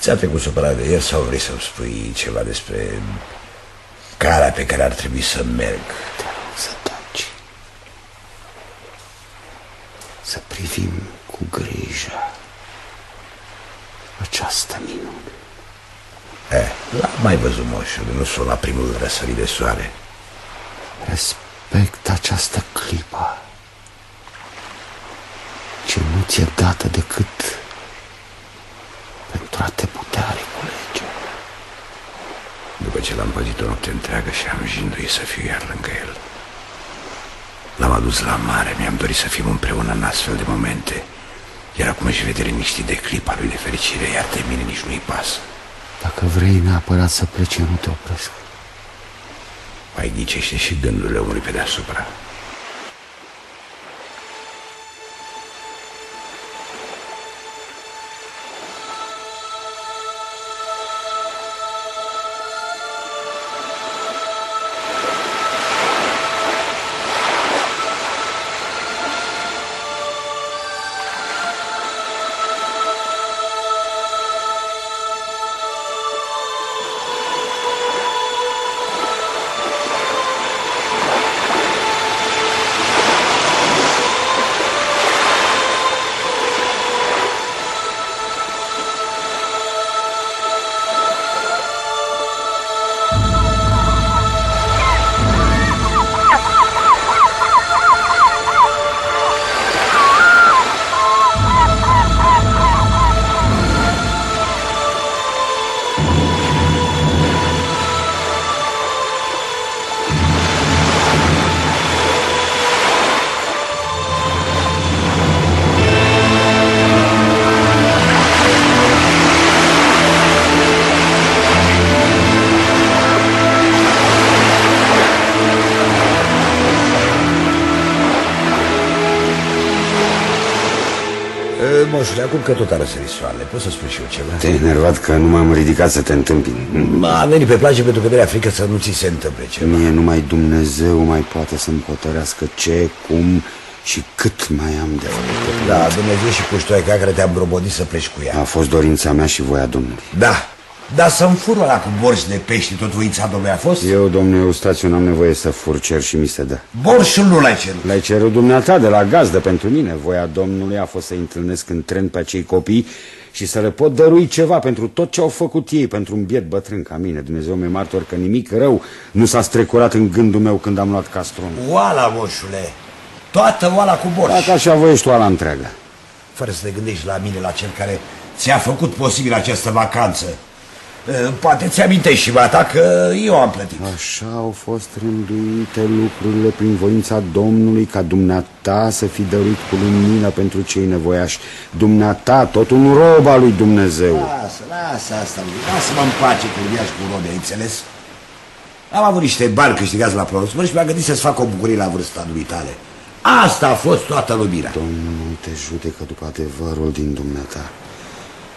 S2: ți-a trecut supărat de el sau vrei să-mi spui ceva despre calea pe care ar trebui să merg?
S3: Te rog să taci. Să privim cu grijă această minune.
S2: Eh, l-am mai văzut, moșule, nu sunt la primul răsărit de soare.
S3: Respect această clipă ce nu ți-e dată decât pentru a te putea reculege.
S2: După ce l-am păzit o noapte întreagă și am jinduit să fiu iar lângă el. L-am adus la mare, mi-am dorit să fim împreună în astfel de momente. Iar acum își vede liniștit de clipa lui de fericire, iar de mine nici nu-i pasă.
S3: Dacă vrei neapărat să pleci, nu te opresc.
S2: Mai ghicește și gândurile omului pe deasupra. Acum că tot a răsărit soarele, poți să spui și eu ceva?
S3: Te-ai enervat că nu m-am ridicat să te întâmpin.
S2: Am venit pe plajă pentru că mi-era frică să nu ți se întâmple ceva.
S3: Mie numai Dumnezeu mai poate să-mi hotărească ce, cum și cât mai am de făcut.
S2: Da, Dumnezeu și puștoaica care te-am brobodit să pleci cu ea.
S3: A fost dorința mea și voia Domnului.
S2: Da, dar să-mi fură ăla cu borși de pește, tot voința Domnului a fost?
S3: Eu, domnule Eustațiu, n-am nevoie să fur cer și mi se dă.
S2: Borșul nu l-ai cerut.
S3: L-ai cerut dumneata de la gazdă pentru mine. Voia Domnului a fost să întâlnesc în tren pe acei copii și să le pot dărui ceva pentru tot ce au făcut ei, pentru un biet bătrân ca mine. Dumnezeu mi martor că nimic rău nu s-a strecurat în gândul meu când am luat castron.
S2: Oala, moșule, toată oala cu borș.
S3: Dacă așa voiești oala întreagă.
S2: Fără să te gândești la mine, la cel care ți-a făcut posibil această vacanță. Eh, Poate ți-amintești și ta că eu am plătit.
S3: Așa au fost rânduite lucrurile prin voința Domnului ca dumneata să fi dăruit cu lumină pentru cei nevoiași. Dumneata, tot un rob al lui Dumnezeu.
S2: Lasă, lasă asta, lasă-mă în pace cu viași cu robe, ai înțeles? Am avut niște bani câștigați la produs și mi-am gândit să-ți fac o bucurie la vârsta lui tale. Asta a fost toată lumina.
S3: Domnul te judecă după adevărul din dumneata.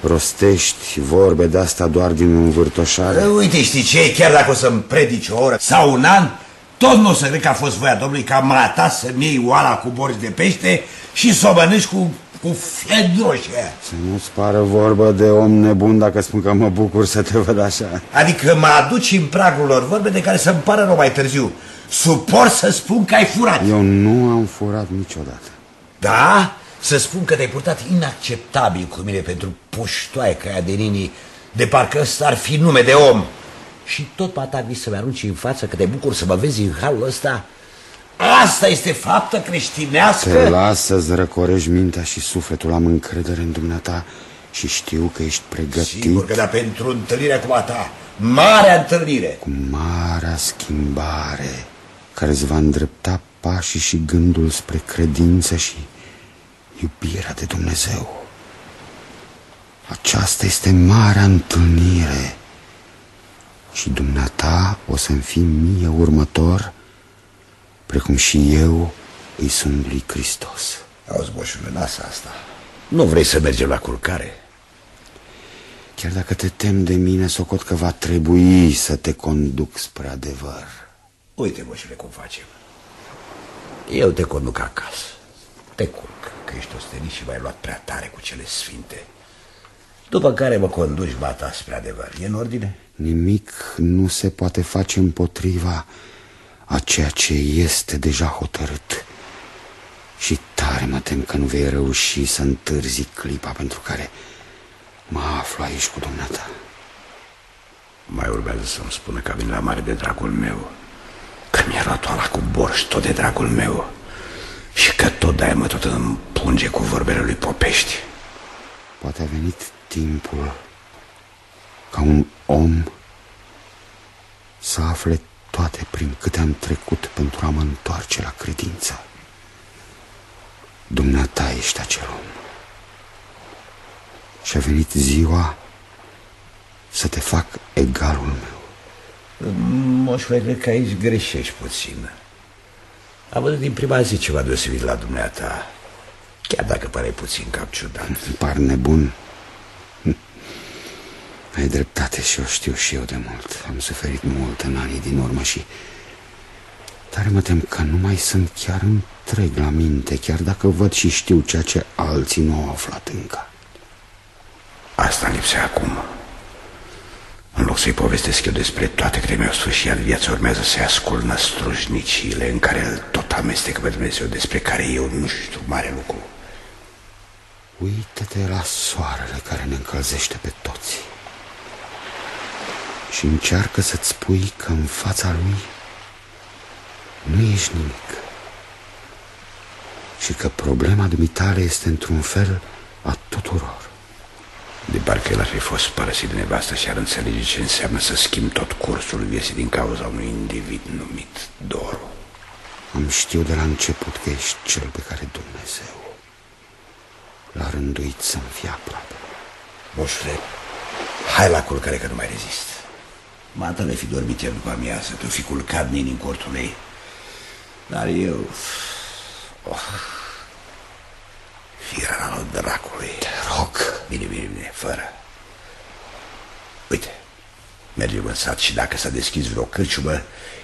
S3: Rostești vorbe de asta doar din învârtoșare.
S2: Uite, știi ce? Chiar dacă o să-mi predici o oră sau un an, tot nu o să cred că a fost voia Domnului ca mata să-mi iei oala cu borți de pește și să o mănânci cu, cu fedroșe.
S3: Să nu-ți pară vorbă de om nebun dacă spun că mă bucur să te văd așa.
S2: Adică mă aduci în pragul lor vorbe de care să-mi pară rău mai târziu. Suport să spun că ai furat.
S3: Eu nu am furat niciodată.
S2: Da? Să spun că te-ai purtat inacceptabil cu mine pentru puștoaica aia de nini, de parcă ăsta ar fi nume de om. Și tot pata vii să-mi arunci în față că te bucur să mă vezi în halul ăsta? Asta este faptă creștinească?
S3: Te las să-ți răcorești mintea și sufletul, am încredere în dumneata și știu că ești pregătit.
S2: Sigur că da, pentru întâlnirea cu a ta, marea întâlnire.
S3: Cu marea schimbare care îți va îndrepta pașii și gândul spre credință și iubirea de Dumnezeu. Aceasta este marea întâlnire și dumneata o să-mi fii mie următor, precum și eu îi sunt lui Hristos.
S2: Auzi, boșule, lasă asta. Nu vrei să mergem la culcare?
S3: Chiar dacă te tem de mine, socot că va trebui să te conduc spre adevăr.
S2: Uite, boșule, cum facem. Eu te conduc acasă. Te culc, că ești ostenit și m-ai luat prea tare cu cele sfinte. După care mă conduci bata spre adevăr. E în ordine?
S3: Nimic nu se poate face împotriva a ceea ce este deja hotărât. Și tare mă tem că nu vei reuși să întârzi clipa pentru care mă aflu aici cu dumneata.
S2: Mai urmează să-mi spună că vin la mare de dragul meu, că mi-a luat oala cu borș tot de dragul meu și că tot de mă tot împunge cu vorbele lui Popești.
S3: Poate a venit timpul ca un om să afle toate prin câte am trecut pentru a mă întoarce la credință. Dumneata ești acel om. Și a venit ziua să te fac egalul meu.
S2: Moșule, cred că aici greșești puțin. Am văzut din prima zi ceva deosebit la dumneata, chiar dacă pare puțin cam ciudat.
S3: Îmi par nebun. Ai dreptate și o știu și eu de mult. Am suferit mult în anii din urmă și... Tare mă tem că nu mai sunt chiar întreg la minte, chiar dacă văd și știu ceea ce alții nu au aflat încă.
S2: Asta îmi lipsea acum. În loc să-i povestesc eu despre toate câte mi-au spus și iar viața urmează să-i ascult năstrușnicile în care îl tot amestecă pe Dumnezeu despre care eu nu știu mare lucru.
S3: Uită-te la soarele care ne încălzește pe toți și încearcă să-ți spui că în fața lui nu ești nimic și că problema dumitale este într-un fel a tuturor.
S2: De parcă el ar fi fost părăsit de nevastă și ar înțelege ce înseamnă să schimb tot cursul vieții din cauza unui individ numit Doru.
S3: Am știut de la început că ești cel pe care Dumnezeu l-a rânduit să-mi fie aproape.
S2: Moșule, hai la culcare că nu mai rezist. Mata le fi dormit el după amiază, tu fi culcat nini în cortul ei. Dar eu... Oh, Fiera al dracului.
S3: Te rog.
S2: Bine, bine, bine, fără. Uite, mergem în sat și dacă s-a deschis vreo cârciumă,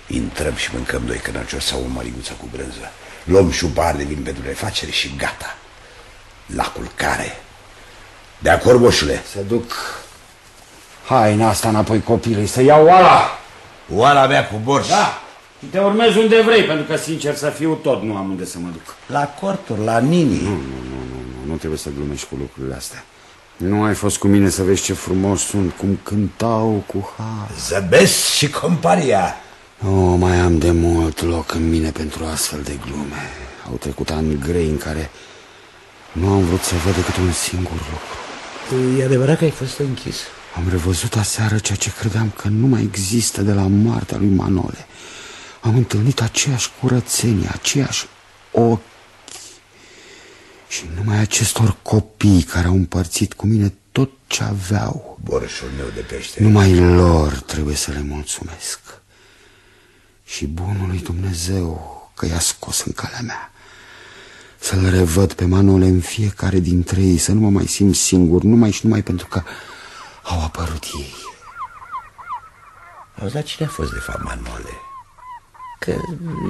S2: intrăm și mâncăm doi cănăciori sau o măriguță cu brânză. Luăm și de vin pentru refacere și gata. La culcare. De acord, boșule?
S3: Să duc haina asta înapoi copilei, să iau oala.
S2: Oala mea cu borș.
S10: Da. Și te urmez unde vrei, pentru că, sincer să fiu, tot nu am unde să mă duc.
S2: La corturi, la nini.
S3: Nu, nu, nu, nu, nu, nu trebuie să glumești cu lucrurile astea. Nu ai fost cu mine să vezi ce frumos sunt, cum cântau cu har.
S2: Zăbesc și compania.
S3: Nu mai am de mult loc în mine pentru astfel de glume. Au trecut ani grei în care nu am vrut să văd decât un singur lucru.
S2: E adevărat că ai fost închis.
S3: Am revăzut aseară ceea ce credeam că nu mai există de la moartea lui Manole. Am întâlnit aceeași curățenie, aceeași ochi. Și numai acestor copii care au împărțit cu mine tot ce aveau.
S2: Borșul meu de pește.
S3: Numai lor trebuie să le mulțumesc. Și bunului Dumnezeu că i-a scos în calea mea. Să-l revăd pe Manole în fiecare dintre ei, să nu mă mai simt singur, numai și numai pentru că au apărut ei.
S2: Auzi, dar cine a fost de fapt Manole? Că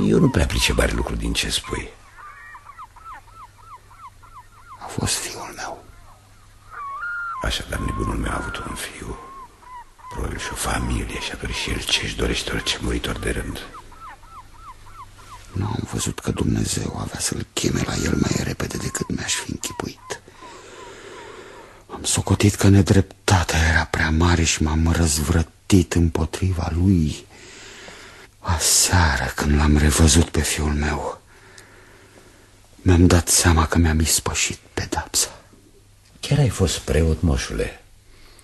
S2: eu nu prea pricep mare lucru din ce spui.
S3: A fost fiul meu.
S2: Așadar, nebunul meu a avut un fiu. Probabil și o familie și atunci și el ce-și dorește orice muritor de rând.
S3: Nu am văzut că Dumnezeu avea să-l cheme la el mai repede decât mi-aș fi închipuit. Am socotit că nedreptatea era prea mare și m-am răzvrătit împotriva lui. Aseară, când l-am revăzut pe fiul meu, mi-am dat seama că mi-am ispășit pedapsa.
S2: Chiar ai fost preot, moșule.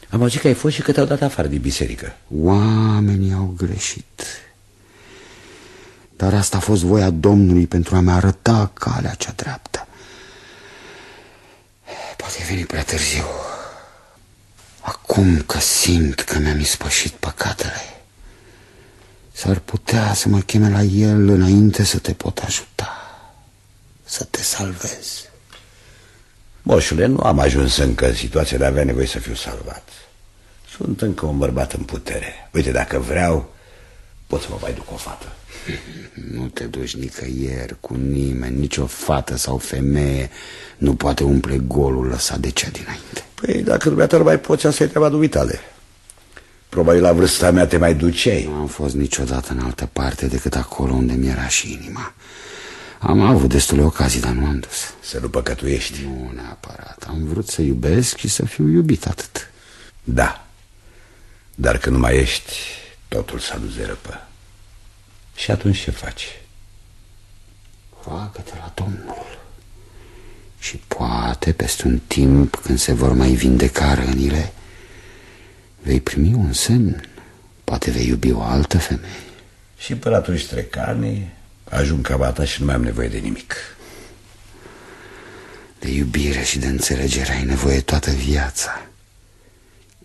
S2: Am auzit că ai fost și că te-au dat afară din biserică.
S3: Oamenii au greșit. Dar asta a fost voia Domnului pentru a-mi arăta calea cea dreaptă. Poate veni prea târziu. Acum că simt că mi-am ispășit păcatele, s-ar putea să mă cheme la el înainte să te pot ajuta, să te salvez.
S2: Moșule, nu am ajuns încă în situația de a avea nevoie să fiu salvat. Sunt încă un bărbat în putere. Uite, dacă vreau, pot să mă mai duc o fată.
S3: Nu te duci nicăieri cu nimeni, nicio fată sau femeie nu poate umple golul lăsat de cea dinainte.
S2: Păi, dacă dumneata nu mai poți, asta e treaba dumitale. Probabil la vârsta mea te mai duceai.
S3: Nu am fost niciodată în altă parte decât acolo unde mi era și inima. Am avut destule ocazii, dar nu am dus.
S2: Să nu păcătuiești?
S3: Nu neapărat. Am vrut să iubesc și să fiu iubit atât.
S2: Da. Dar când nu mai ești, totul s-a dus de răpă. Și atunci ce faci?
S3: Roagă-te la Domnul. Și poate, peste un timp, când se vor mai vindeca rănile, vei primi un semn. Poate vei iubi o altă femeie.
S2: Și până atunci trec ani, ajung ca ta și nu mai am nevoie de nimic.
S3: De iubire și de înțelegere ai nevoie toată viața.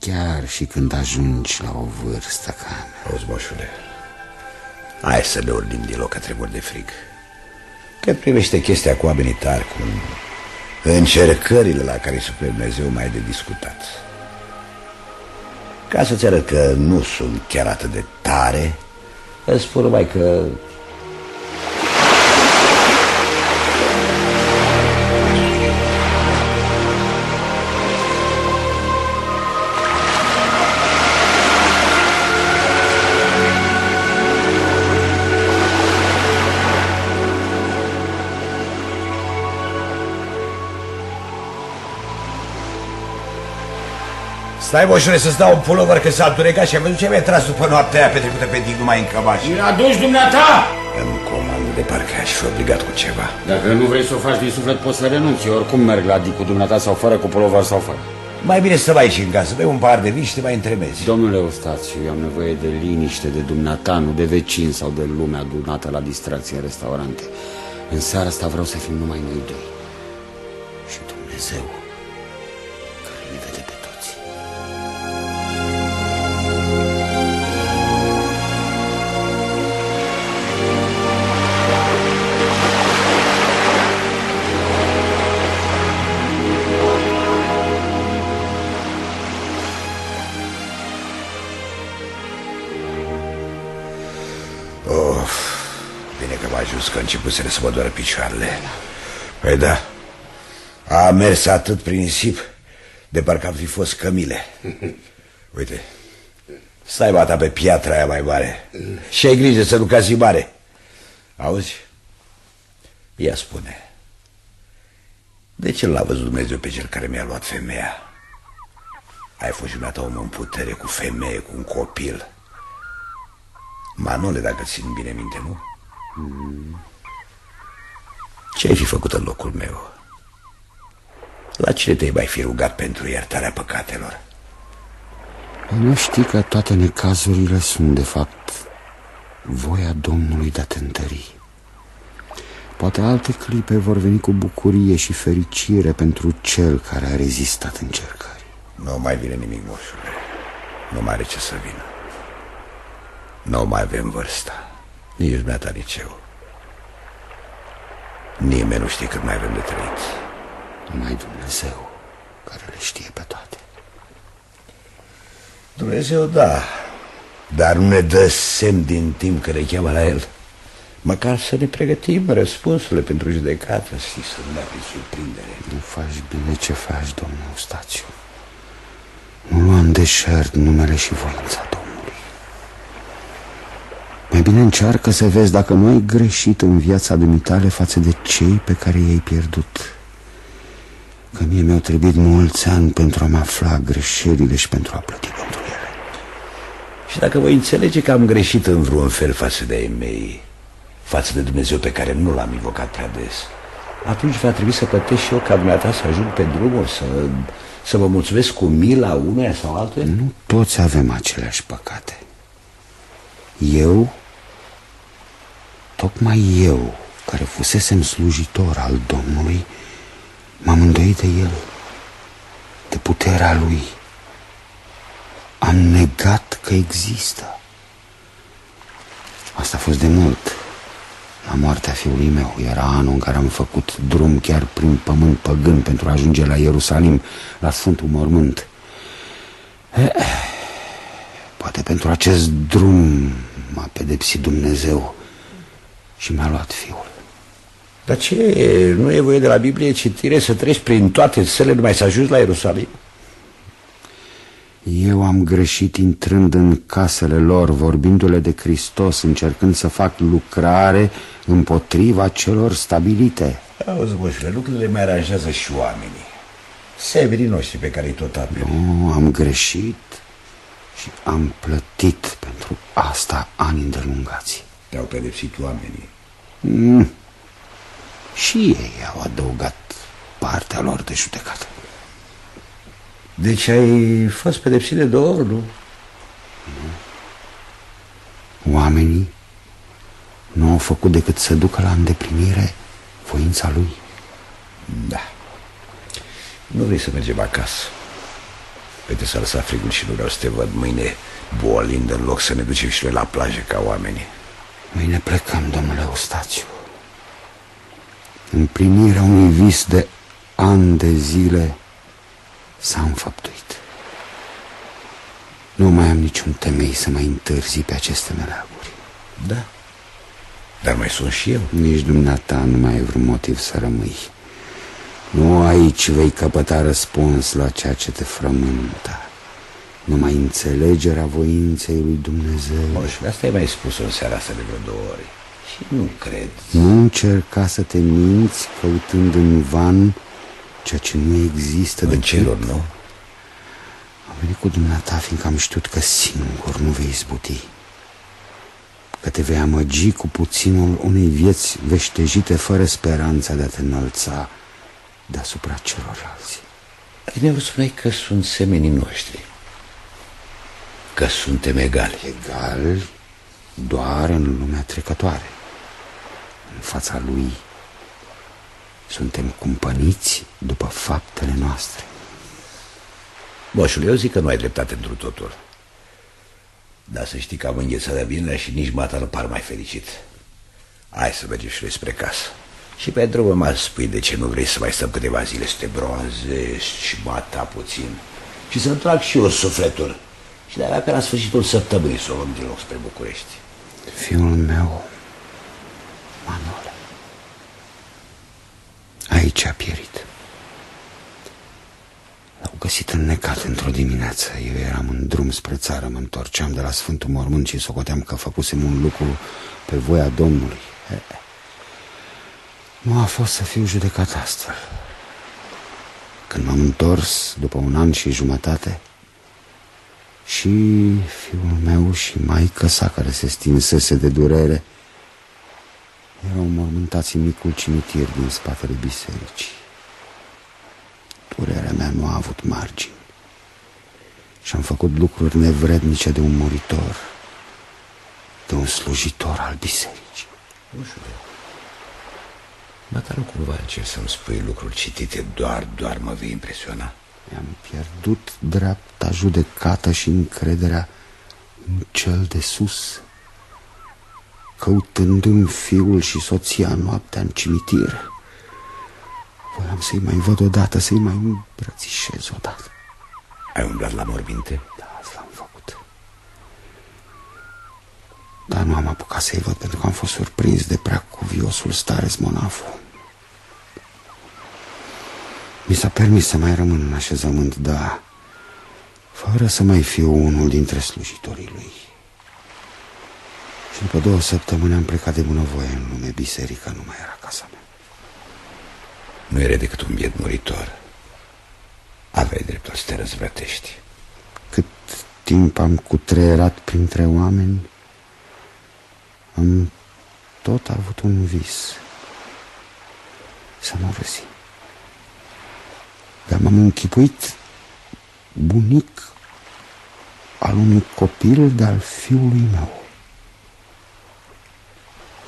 S3: Chiar și când ajungi la o vârstă ca a mea.
S2: Auzi, moșule, hai să ne urdim din loc că treburi de frig. Cât privește chestia cu oamenii tari, cu încercările la care supre Dumnezeu mai de discutat. Ca să-ți arăt că nu sunt chiar atât de tare, îți spun numai că Stai, moșule, să-ți dau un pulover că s-a întunecat și am văzut ce mi-ai tras după noaptea aia petrecută pe dig numai în cămaș.
S10: Mi-l aduci dumneata?
S2: Îmi comandă de parcă aș fi obligat cu ceva.
S10: Dacă nu vrei să o faci din suflet, poți să renunți. Eu oricum merg la dig cu dumneata sau fără, cu pulover sau fără.
S2: Mai bine să mai aici în casă, bei un par de vin și te mai întremezi.
S3: Domnule Ostațiu, eu am nevoie de liniște de dumneata, nu de vecini sau de lumea adunată la distracție în restaurante. În seara asta vreau să fim numai noi doi. Și Dumnezeu,
S2: că m-a ajuns că începuseră să mă doară picioarele. Păi da, a mers atât prin nisip de parcă am fi fost cămile. Uite, stai bata pe piatra aia mai mare și ai grijă să nu cazi mare. Auzi? Ia spune, de ce l-a văzut Dumnezeu pe cel care mi-a luat femeia? Ai fost jumătate om în putere cu femeie, cu un copil. Manole, dacă țin bine minte, nu? Ce ai fi făcut în locul meu? La cine te-ai mai fi rugat pentru iertarea păcatelor?
S3: Nu știi că toate necazurile sunt, de fapt, voia Domnului de a te întări. Poate alte clipe vor veni cu bucurie și fericire pentru cel care a rezistat încercării.
S2: Nu mai vine nimic, moșule. Nu mai are ce să vină. Nu mai avem vârsta. Nici dumneata, nici eu. Nimeni nu știe cât mai avem de trăit.
S3: Numai Dumnezeu care le știe pe toate.
S2: Dumnezeu, da. Dar nu ne dă semn din timp că ne cheamă la el. Măcar să ne pregătim răspunsurile pentru judecată și să nu ne prin surprindere.
S3: Nu faci bine ce faci, domnul Stațiu. Nu lua în deșert numele și voința Domnului. Mai bine încearcă să vezi dacă nu ai greșit în viața dumitale față de cei pe care i-ai pierdut. Că mie mi-au trebuit mulți ani pentru a-mi afla greșelile și pentru a plăti pentru ele.
S2: Și dacă voi înțelege că am greșit în vreun fel față de ei mei, față de Dumnezeu pe care nu l-am invocat prea des, atunci va trebui să plătesc și eu ca dumneata să ajung pe drumul, să, să vă mulțumesc cu mila unuia sau altuia?
S3: Nu toți avem aceleași păcate. Eu, tocmai eu, care fusesem slujitor al Domnului, m-am îndoit de El, de puterea Lui, am negat că există. Asta a fost de mult. La moartea fiului meu era anul în care am făcut drum chiar prin pământ păgân pentru a ajunge la Ierusalim, la Sfântul Mormânt. Eh, poate pentru acest drum m-a pedepsit Dumnezeu și mi-a luat fiul.
S2: Dar ce, nu e voie de la Biblie citire să treci prin toate țările numai să ajungi la Ierusalim?
S3: Eu am greșit intrând în casele lor, vorbindu-le de Hristos, încercând să fac lucrare împotriva celor stabilite.
S2: Auzi, bășule, lucrurile mai aranjează și oamenii. Severii noștri pe care îi tot apeli.
S3: Nu, am greșit și am plătit pentru asta ani îndelungați.
S2: Te-au pedepsit oamenii.
S3: Mm. Și ei au adăugat partea lor de judecată.
S2: Deci ai fost pedepsit de două ori, nu?
S3: Oamenii nu au făcut decât să ducă la îndeplinire voința lui.
S2: Da. Nu vrei să mergem acasă. Uite s-a lăsat frigul și nu vreau să te văd mâine bolind în loc să ne ducem și noi la plajă ca oamenii.
S3: Mâine plecăm, domnule Eustațiu. Împlinirea unui vis de ani de zile s-a înfăptuit. Nu mai am niciun temei să mai întârzi pe aceste meleaguri.
S2: Da. Dar mai sunt și eu.
S3: Nici dumneata nu mai ai vreun motiv să rămâi. Nu aici vei căpăta răspuns la ceea ce te frământă. Numai înțelegerea voinței lui Dumnezeu.
S2: Moș, asta ai mai spus în seara asta de vreo două ori. Și nu cred.
S3: Nu încerca să te minți căutând în van ceea ce nu există
S2: în
S3: de
S2: ceruri, nu?
S3: Am venit cu dumneata fiindcă am știut că singur nu vei izbuti. Că te vei amăgi cu puținul unei vieți veștejite fără speranța de a te înălța deasupra celorlalți.
S2: Adineau spuneai că sunt semenii noștri. Că suntem egali.
S3: Egal doar în lumea trecătoare. În fața lui suntem cumpăniți după faptele noastre.
S2: Boșul, eu zic că nu ai dreptate într totul. Dar să știi că am înghețat de bine și nici mata nu par mai fericit. Hai să mergem și noi spre casă. Și pe drum mă spui de ce nu vrei să mai stăm câteva zile să te bronzești și mata puțin. Și să trag și eu sufletul. Și de-abia pe la sfârșitul săptămânii să o luăm din loc spre București.
S3: Fiul meu, Manole, aici a pierit. L-au găsit înnecat într-o dimineață. Eu eram în drum spre țară, mă întorceam de la Sfântul Mormânt și socoteam că făcusem un lucru pe voia Domnului. Nu a fost să fiu judecat astfel. Când m-am întors după un an și jumătate, și fiul meu și maică sa care se stinsese de durere erau mormântați în micul cimitir din spatele bisericii. Durerea mea nu a avut margini și am făcut lucruri nevrednice de un muritor, de un slujitor al bisericii.
S2: Nu știu. Măcar nu cumva încerc să-mi spui lucruri citite doar, doar mă vei impresiona.
S3: Mi-am pierdut dreapta judecată și încrederea în cel de sus, căutându-mi fiul și soția noaptea în cimitir. Voiam să-i mai văd odată, să-i mai îmbrățișez odată.
S2: Ai umblat la morbinte?
S3: Da, asta am făcut. Dar nu am apucat să-i văd pentru că am fost surprins de prea cuviosul stares monaful. Mi s-a permis să mai rămân în așezământ, da, fără să mai fiu unul dintre slujitorii lui. Și după două săptămâni am plecat de bunăvoie în lume, biserica nu mai era casa mea.
S2: Nu era decât un biet muritor. Aveai dreptul să te răzvrătești.
S3: Cât timp am cutreierat printre oameni, am tot avut un vis să mă răzim. Dar m-am închipuit bunic al unui copil de-al fiului meu.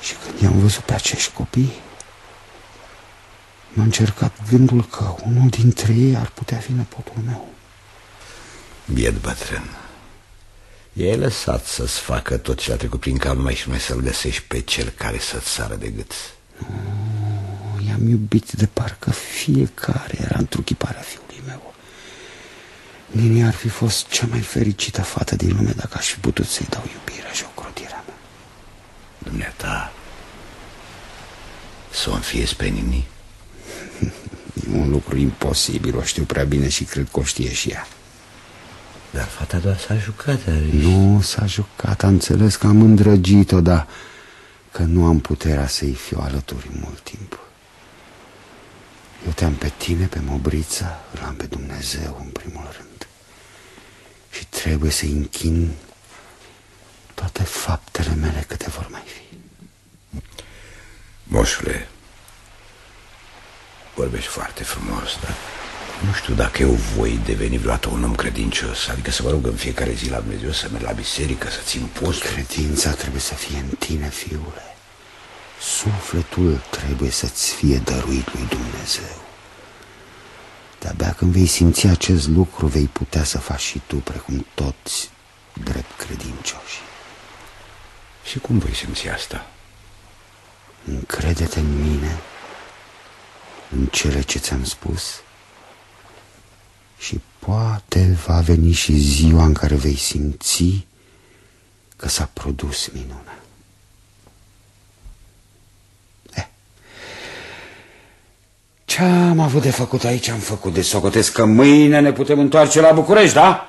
S3: Și când i-am văzut pe acești copii, m-a încercat gândul că unul dintre ei ar putea fi nepotul meu.
S2: Biet bătrân. E lăsat să-ți facă tot ce a trecut prin cap numai și numai să-l găsești pe cel care să-ți sară de gât.
S3: Oh, I-am iubit de parcă fiecare era întruchiparea fiului meu. Nini ar fi fost cea mai fericită fată din lume dacă aș fi putut să-i dau iubirea și ocrotirea mea.
S2: Dumneata, să o înfiezi pe Nini?
S3: E un lucru imposibil, o știu prea bine și cred că o știe și ea.
S2: Dar fata doar s-a jucat, Ariș.
S3: Nu s-a jucat, am înțeles că am îndrăgit-o, dar că nu am puterea să-i fiu alături mult timp. Eu te-am pe tine, pe Mobrița, îl am pe Dumnezeu în primul rând. Și trebuie să-i închin toate faptele mele câte vor mai fi.
S2: Moșule, vorbești foarte frumos, dar nu știu dacă eu voi deveni vreodată un om credincios, adică să mă rog în fiecare zi la Dumnezeu să merg la biserică, să țin post.
S3: Credința trebuie să fie în tine, fiule. Sufletul trebuie să-ți fie dăruit lui Dumnezeu. De-abia când vei simți acest lucru, vei putea să faci și tu, precum toți, drept credincioși.
S2: Și cum voi simți asta?
S3: Încrede-te în mine, în cele ce ți-am spus și poate va veni și ziua în care vei simți că s-a produs minunea. Eh. Ce am avut de făcut aici am făcut de socotesc că mâine ne putem întoarce la București, da?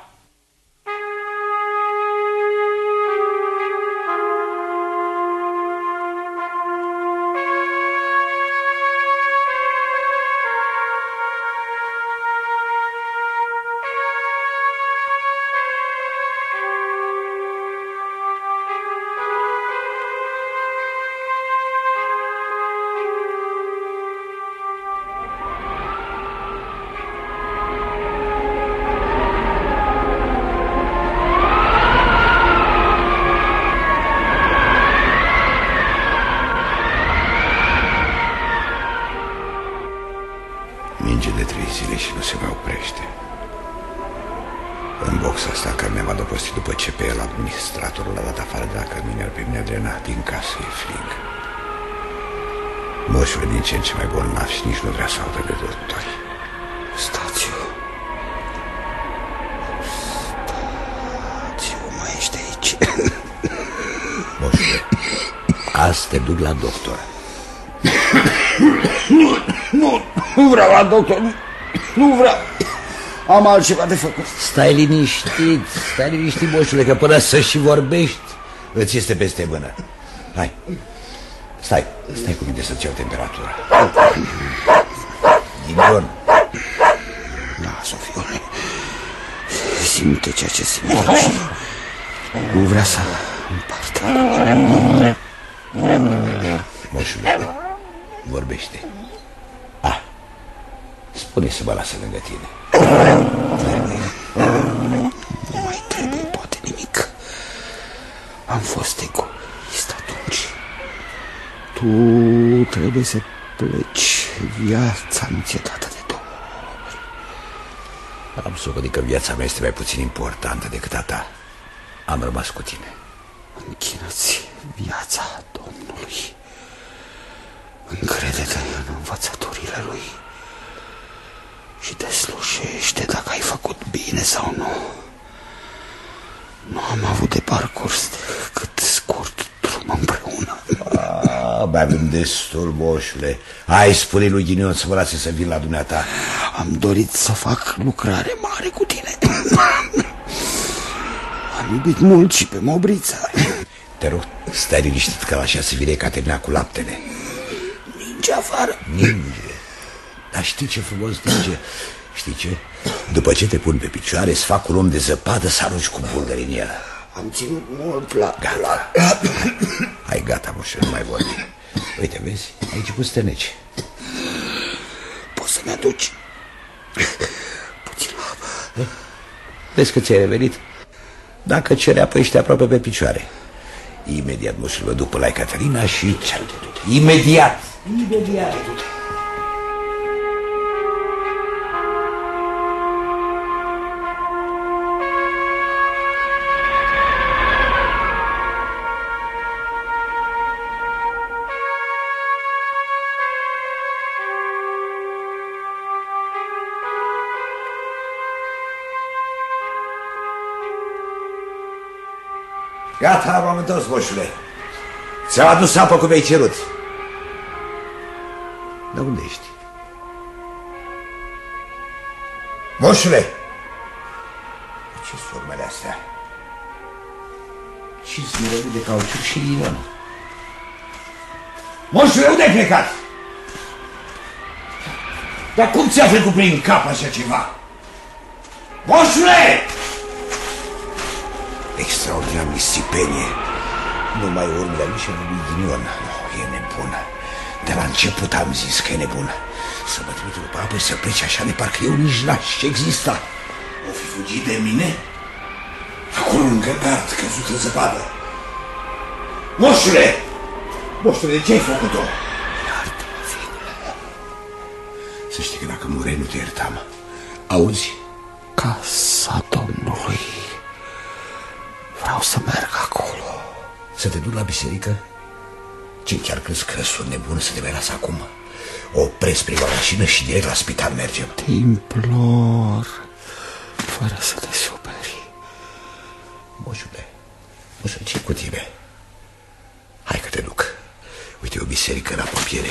S3: Vreau la doctor, nu, nu vreau. Am altceva de făcut.
S2: Stai liniștit, stai liniștit, moșule, că până să și vorbești, îți este peste mână. Hai, stai, stai cu mine să-ți iau temperatura. Gideon,
S3: Lasă, fiule. Simte ceea ce simte și nu vrea să împartă.
S2: moșule, vorbește. Ah, spune să mă lasă lângă tine.
S3: Nu mai trebuie poate nimic. Am fost egoist atunci. Tu trebuie să pleci. Viața nu ți-e dată de două.
S2: Am socotit că viața mea este mai puțin importantă decât a ta. Am rămas cu tine.
S3: Închină-ți viața Domnului. Încrede-te în învățăturile Lui și deslușește dacă ai făcut bine sau nu. Nu am avut de parcurs decât scurt drum împreună.
S2: Abia avem destul, moșule. Hai, spune lui Ghinion să mă lase să vin la dumneata.
S3: Am dorit să fac lucrare mare cu tine. Am iubit mult și pe Mobrița.
S2: Te rog, stai liniștit că la șase vine ca termina cu laptele.
S3: Ninge afară.
S2: Ninge. Dar știi ce frumos ninge? Știi ce? După ce te pun pe picioare, îți fac un om de zăpadă să arunci cu bulgări în el.
S3: Am ținut mult la...
S2: Gata. Hai, gata, moșe, nu mai vorbi. Uite, vezi? Aici cu stăneci.
S3: Poți să-mi aduci puțin apă.
S2: Vezi că ți-ai revenit? Dacă cerea pe ăștia aproape pe picioare. Imediat moșul vă duc pe la Caterina și... Imediat! Imediat! Gata, m-am întors, moșule. Ți-am adus apă cum ai cerut. Dar unde ești? Moșule! ce sunt urmele astea? Și smirele de cauciuc și ghinion. Moșule, unde ai plecat? Dar cum ți-a trecut prin cap așa ceva? Moșule! Extraordinar nisipenie. Numai urmele lui și lui ghinion. No, e nebună. De la început am zis că e nebună. Să mă trimite după apă și să plece așa de parcă eu nici n-aș exista. O fi fugit de mine? Acolo lângă gard, căzut în zăpadă. Moșule! Moșule, de ce ai făcut-o? Iartă-mă, fiule. Să știi că dacă mureai nu te iertam. Auzi? Casa Domnului. Vreau să merg acolo. Să te duc la biserică? Ce chiar crezi că sunt nebun să te mai las acum? Opresc prima mașină și direct la spital mergem.
S11: Te implor, fără să te superi.
S2: Moșule, o să încep cu tine. Hai că te duc. Uite, o biserică la papiere.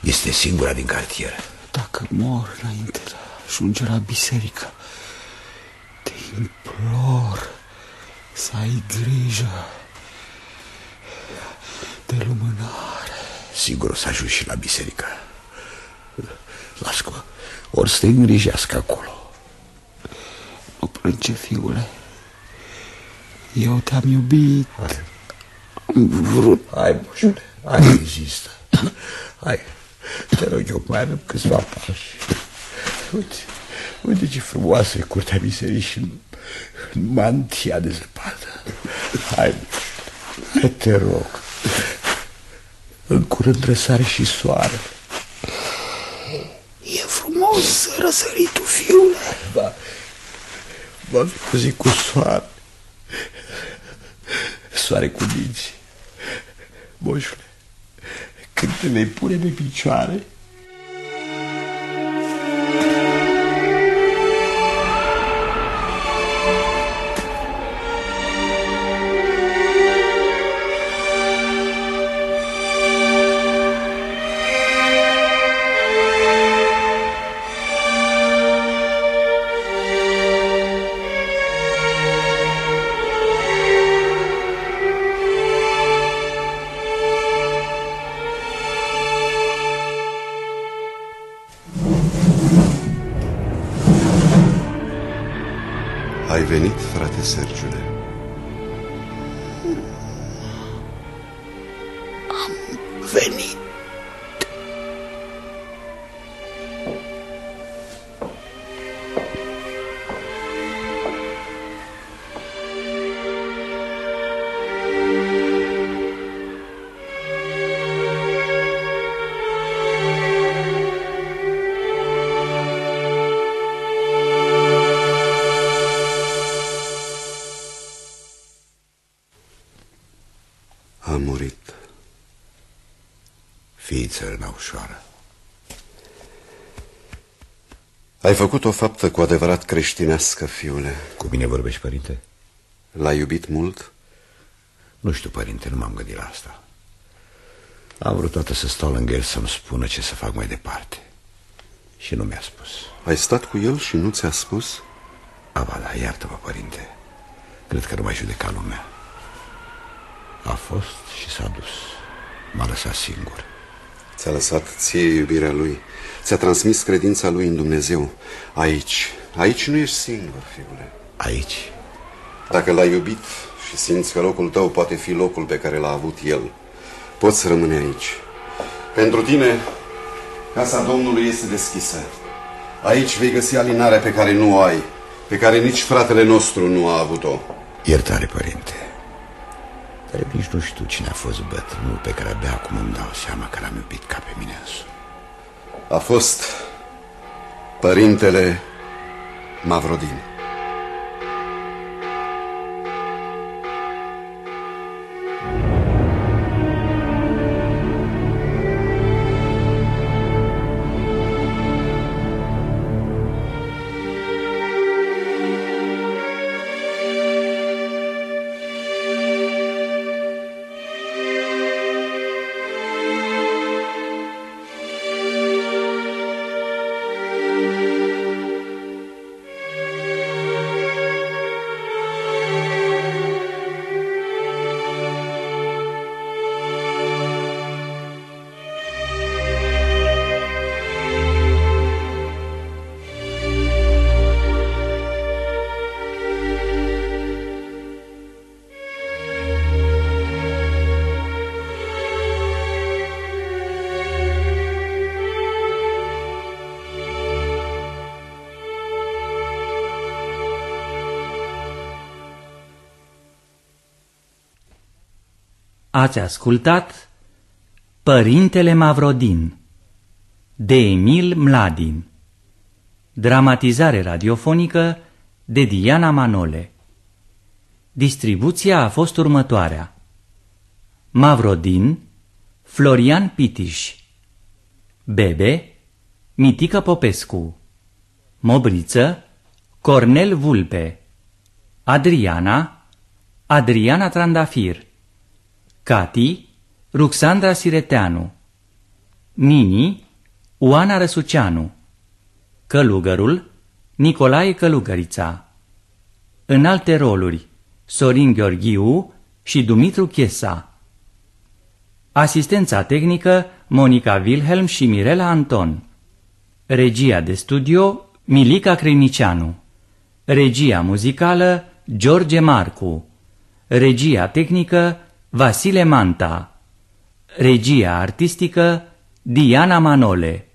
S2: Este singura din cartier.
S11: Dacă mor înainte de a ajunge la biserică, te implor să ai grijă de lumânare.
S2: Sigur o să ajungi și la biserică. Las-mă, ori să te îngrijească acolo.
S11: Nu plânge, fiule. Eu te-am iubit.
S2: Hai.
S11: Am vrut.
S2: Hai, moșule, hai, rezistă. Hai, te rog eu, mai avem câțiva pași. Uite, uite ce frumoasă e curtea bisericii în, în mantia de zăpadă. Hai, moșule, te rog. În curând răsare și soare.
S11: E frumos răsăritul, fiule.
S2: Va, va fi cu zi cu soare. Soare cu dinți. Moșule, când te vei pune pe picioare,
S12: Ai făcut o faptă cu adevărat creștinească, fiule.
S2: Cu mine vorbești, părinte?
S12: L-ai iubit mult?
S2: Nu știu, părinte, nu m-am gândit la asta. Am vrut toată să stau lângă el să-mi spună ce să fac mai departe. Și nu mi-a spus.
S12: Ai stat cu el și nu ți-a spus?
S2: Aba, da, iartă-mă, părinte. Cred că nu mai judeca lumea. A fost și s-a dus. M-a lăsat singur.
S12: Ți-a lăsat ție iubirea lui. Ți-a transmis credința lui în Dumnezeu. Aici, aici nu ești singur, fiule.
S2: Aici?
S12: Dacă l-ai iubit și simți că locul tău poate fi locul pe care l-a avut el, poți rămâne aici. Pentru tine, casa Domnului este deschisă. Aici vei găsi alinarea pe care nu o ai, pe care nici fratele nostru nu a avut-o.
S2: Iertare, părinte. Dar eu nici nu știu cine a fost bătrânul pe care abia acum îmi dau seama că l-am iubit ca pe mine însumi.
S12: A fost părintele Mavrodin.
S1: Ați ascultat Părintele Mavrodin de Emil Mladin. Dramatizare radiofonică de Diana Manole. Distribuția a fost următoarea. Mavrodin Florian Pitiș. Bebe Mitică Popescu. Mobriță Cornel Vulpe. Adriana Adriana Trandafir Cati Ruxandra Sireteanu Nini Oana Răsuceanu Călugărul Nicolae Călugărița. În alte roluri Sorin Gheorghiu și Dumitru Chiesa. Asistența tehnică Monica Wilhelm și Mirela Anton. Regia de studio Milica Crenicianu Regia muzicală George Marcu. Regia tehnică Vasile Manta. Regia artistică Diana Manole